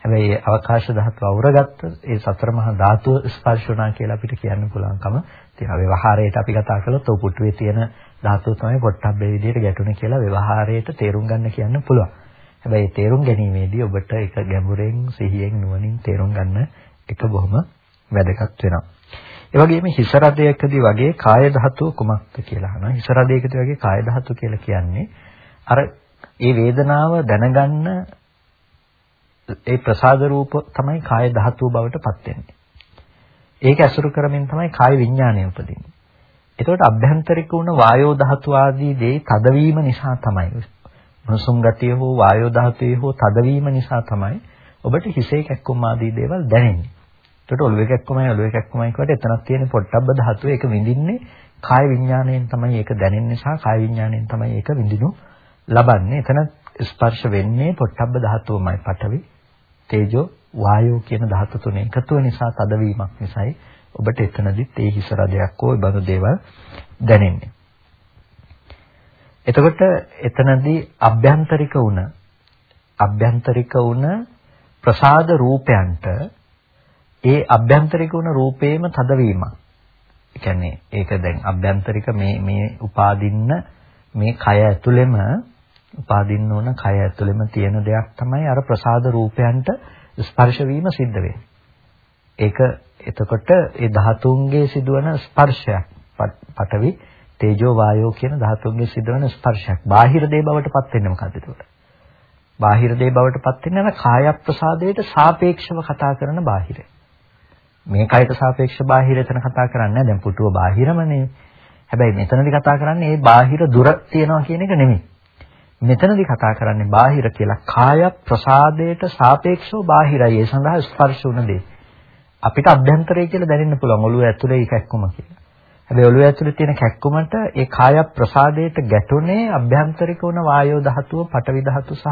හැබැයි අවකාශ ධාතුව අවරගත්ත ඒ සතර මහා ධාතුව ස්පර්ශ වුණා කියලා අපිට කියන්න පුළුවන්කම තියෙනවා. ව්‍යවහාරයට අපි කතා කළොත් ඔය පුටුවේ තියෙන ධාතුව තමයි පොට්ටබ්බේ විදිහට ගැටුනේ කියලා ව්‍යවහාරයට තේරුම් ගන්න කියන්න පුළුවන්. හැබැයි තේරුම් ගැනීමේදී ඔබට ඒක ගැඹුරෙන් සිහියෙන් නුවණින් තේරුම් ගන්න එක බොහොම වැදගත් වෙනවා. ඒ වගේම හිස රදයකදී වගේ කාය ධාතුව කුමක්ද කියලා අහනවා. හිස රදයකදී වගේ කාය ධාතුව කියලා කියන්නේ අර ඒ වේදනාව දැනගන්න ඒ ප්‍රසාද රූප තමයි කාය ධාතුව බවට පත් වෙන්නේ. ඒක ඇසුරු කරමින් තමයි කාය විඥානය උපදින්නේ. එතකොට අභ්‍යන්තරික වුණ වායෝ ධාතු ආදී දේ තදවීම නිසා තමයි මනසුන් ගතිය හෝ වායෝ ධාතුවේ හෝ තදවීම නිසා තමයි ඔබට හිසේ කැක්කුම් ආදී දේවල් දැනෙන්නේ. එතකොට ඔළුවේ කැක්කුමයි ඔළුවේ කැක්කුමයි කියවට එතනක් තියෙන පොට්ටබ්බ ධාතුව ඒක විඳින්නේ කාය විඥාණයෙන් තමයි ඒක දැනෙන්නේ සහ කාය විඥාණයෙන් තමයි ඒක විඳිනු ලබන්නේ. එතන ස්පර්ශ වෙන්නේ පොට්ටබ්බ ධාතුවමයි පටවි තේජෝ වායෝ කියන ධාතු තුන එකතුව නිසා තදවීමක් නිසායි ඔබට එතනදිත් ඒ හිස රදයක් හෝ බඳු දේවල් දැනෙන්නේ. එතකොට එතනදී අභ්‍යන්තරික වුණ අභ්‍යන්තරික වුණ ප්‍රසාද රූපයන්ට ඒ අභ්‍යන්තරික වුණ රූපේම තදවීමක්. ඒ කියන්නේ ඒක දැන් අභ්‍යන්තරික මේ මේ උපාදින්න මේ කය ඇතුළෙම උපාදින්න ඕන කය ඇතුළෙම තියෙන දෙයක් තමයි අර ප්‍රසාද රූපයන්ට ස්පර්ශ වීම සිද්ධ වෙන්නේ. ඒක එතකොට ඒ ධාතුන්ගේ සිදුවන ස්පර්ශයක්. පඨවි තේජෝ වායෝ කියන ධාතුන්ගේ සිදුවන ස්පර්ශයක්. බාහිර දේ බවට පත් වෙන්නේ මොකද්ද එතකොට? බාහිර දේ බවට පත් වෙන්නේ නැන කාය ප්‍රසාදයට සාපේක්ෂව කතා කරන බාහිර. මේ කයට සාපේක්ෂ බාහිර එතන කතා කරන්නේ නැහැ. දැන් පුටුව බාහිරමනේ. හැබැයි මෙතනදී කතා කරන්නේ ඒ බාහිර දුර තියනවා කියන එක නෙමෙයි. මෙතනදී කතා කරන්නේ බාහිර කියලා කාය ප්‍රසාදයට සාපේක්ෂව බාහිරයි. ඒ සඳහා ස්පර්ශ වුණ දේ. අපිට අභ්‍යන්තරය කියලා දැනෙන්න පුළුවන් ඔළුව ඇතුලේ කැක්කුම කියලා. හැබැයි ඔළුව ඇතුලේ තියෙන කැක්කුමට ඒ කාය ප්‍රසාදයට ගැටුනේ අභ්‍යන්තරික වුණ වායෝ ධාතුව, පඨවි ධාතු සහ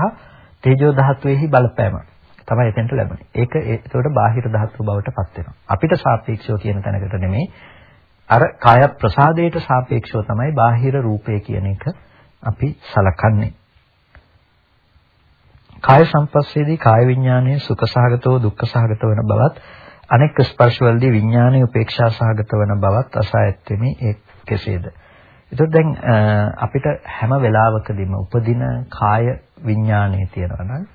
තේජෝ ධාතුවේහි බලපෑම. තමයි එතෙන්ට ලැබෙන්නේ. ඒක ඒකට බාහිර ධාතුව බවට පත් වෙනවා. අපිට සාපේක්ෂව කියන තැනකට නෙමෙයි අර කාය ප්‍රසාදයට සාපේක්ෂව තමයි බාහිර රූපය කියන එක අපි සලකන්නේ. කාය සංපස්සේදී කාය විඥානයේ සුඛසහගතව දුක්ඛසහගත වෙන බවත් අනෙක් ස්පර්ශවලදී විඥානයේ උපේක්ෂා සහගත වෙන බවත් අසා ඇත්තෙමි ඒ කෙසේද? ඒතකොට දැන් අපිට හැම වෙලාවකදීම උපදින කාය විඥානයේ තියෙනවා නම්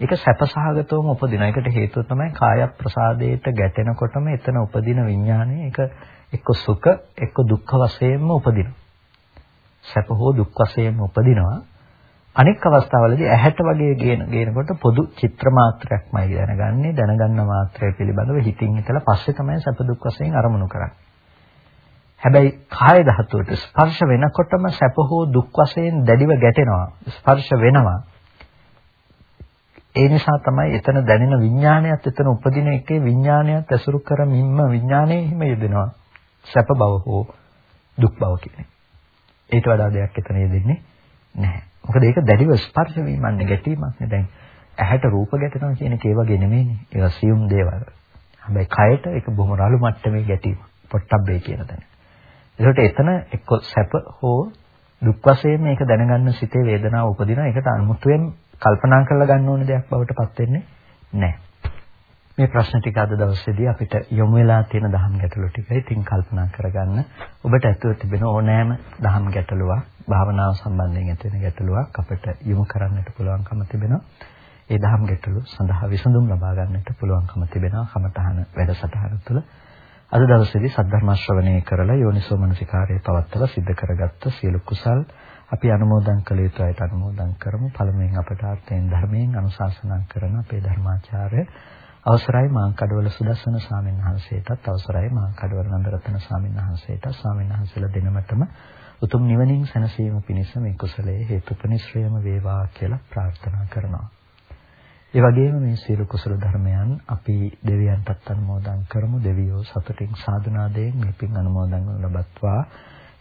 ඒක සැපසහගතවම උපදින. ඒකට හේතුව තමයි කාය ප්‍රසාදයට ගැටෙනකොටම එතන උපදින විඥානය ඒක එක්ක සුඛ එක්ක දුක්ඛ වශයෙන්ම උපදිනවා. සැප හෝ දුක් වශයෙන්ම උපදිනවා. අනෙක් අවස්ථාවලදී ඇහැට වගේ ගේන ගේනකොට පොදු චිත්‍ර මාත්‍රයක්මයි දැනගන්නේ දැනගන්න මාත්‍රය පිළිබඳව හිතින් හිතලා පස්සේ තමයි සැප දුක් වශයෙන් අරමුණු කරන්නේ. හැබැයි කාය ධාතුවට ස්පර්ශ වෙනකොටම සැප හෝ දුක් වශයෙන් දැඩිව ගැටෙනවා ස්පර්ශ වෙනවා. ඒ නිසා තමයි එතන දැනෙන විඥානයත් එතන උපදින එකේ විඥානයත් ඇසුරු කරමින්ම විඥානයේ හිම යෙදෙනවා. සැප බව හෝ දුක් බව කියන්නේ. ඊට වඩා දෙයක් එතන යෙදෙන්නේ නැහැ. මොකද ඒක දැඩිව ස්පර්ශ වීමක් ගැටීමක් නේ දැන් ඇහැට රූප ගැටෙනවා කියන එක ඒ වගේ නෙමෙයිනේ. ඒක සියුම් දේවල්. හැබැයි කයට ඒක බොහොම රළු මට්ටමේ ගැටීම. පොට්ටබ්බේ කියන තැන. ඒකට එතන එක්ක සැප හෝ දුක් වශයෙන් මේක දැනගන්න සිතේ වේදනාව උපදිනවා. ඒකට අනුමුතුවෙන් කල්පනා කරලා ගන්න ඕන දෙයක් බවට පත් වෙන්නේ නැහැ. මේ ප්‍රශ්න ටික අද දවසේදී අපිට යොමු වෙලා තියෙන දහම් ගැටලු ටික ඉතින් කල්පනා කරගන්න. ඔබට ඇතුළත තිබෙන ඕනෑම දහම් ගැටලුවක් භාවනාව සම්බන්ධයෙන් ඇති වෙන ගැටලුවක් අපිට යොමු කරන්නට පුළුවන්කම තිබෙනවා. ඒ දහම් ගැටලු සඳහා විසඳුම් ලබා ගන්නට පුළුවන්කම තිබෙනවා කමඨහන වැඩසටහන තුළ. අද දවසේදී සද්ධර්ම ශ්‍රවණය කරලා යෝනිසෝ මනසිකාරයේ පවත්තලා සිද්ධ කරගත්ත සියලු කුසල් අපි අනුමෝදන් කළ යුතු අයට අනුමෝදන් කරමු. පළමුවෙන් අපට ආර්ථයෙන් ධර්මයෙන් අනුශාසනා කරන අපේ ධර්මාචාර්ය අවසරයි මාංකඩවල සුදස්සන ස්වාමීන් වහන්සේටත් අවසරයි මාංකඩවල නන්දරත්න ස්වාමීන් වහන්සේටත් ස්වාමීන් වහන්සේලා දෙනමතම උතුම් නිවනින් සැනසීම පිණිස මේ කුසලයේ හේතුපනිශ්‍රයම වේවා කියලා ප්‍රාර්ථනා කරනවා. ඒ වගේම මේ සියලු කුසල ධර්මයන් අපි දෙවියන්ටත් අනුමෝදන් කරමු. දෙවියෝ සතුටින් සාදුනාදයෙන් මේ පින් අනුමෝදන් ලබත්වා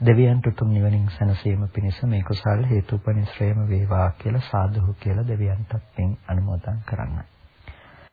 දෙවියන්ට උතුම් නිවනින් සැනසීම පිණිස මේ කුසල් හේතුපනිශ්‍රයම වේවා කියලා සාදුහු කියලා දෙවියන්ටත් පින් අනුමෝදන් කරන්නේ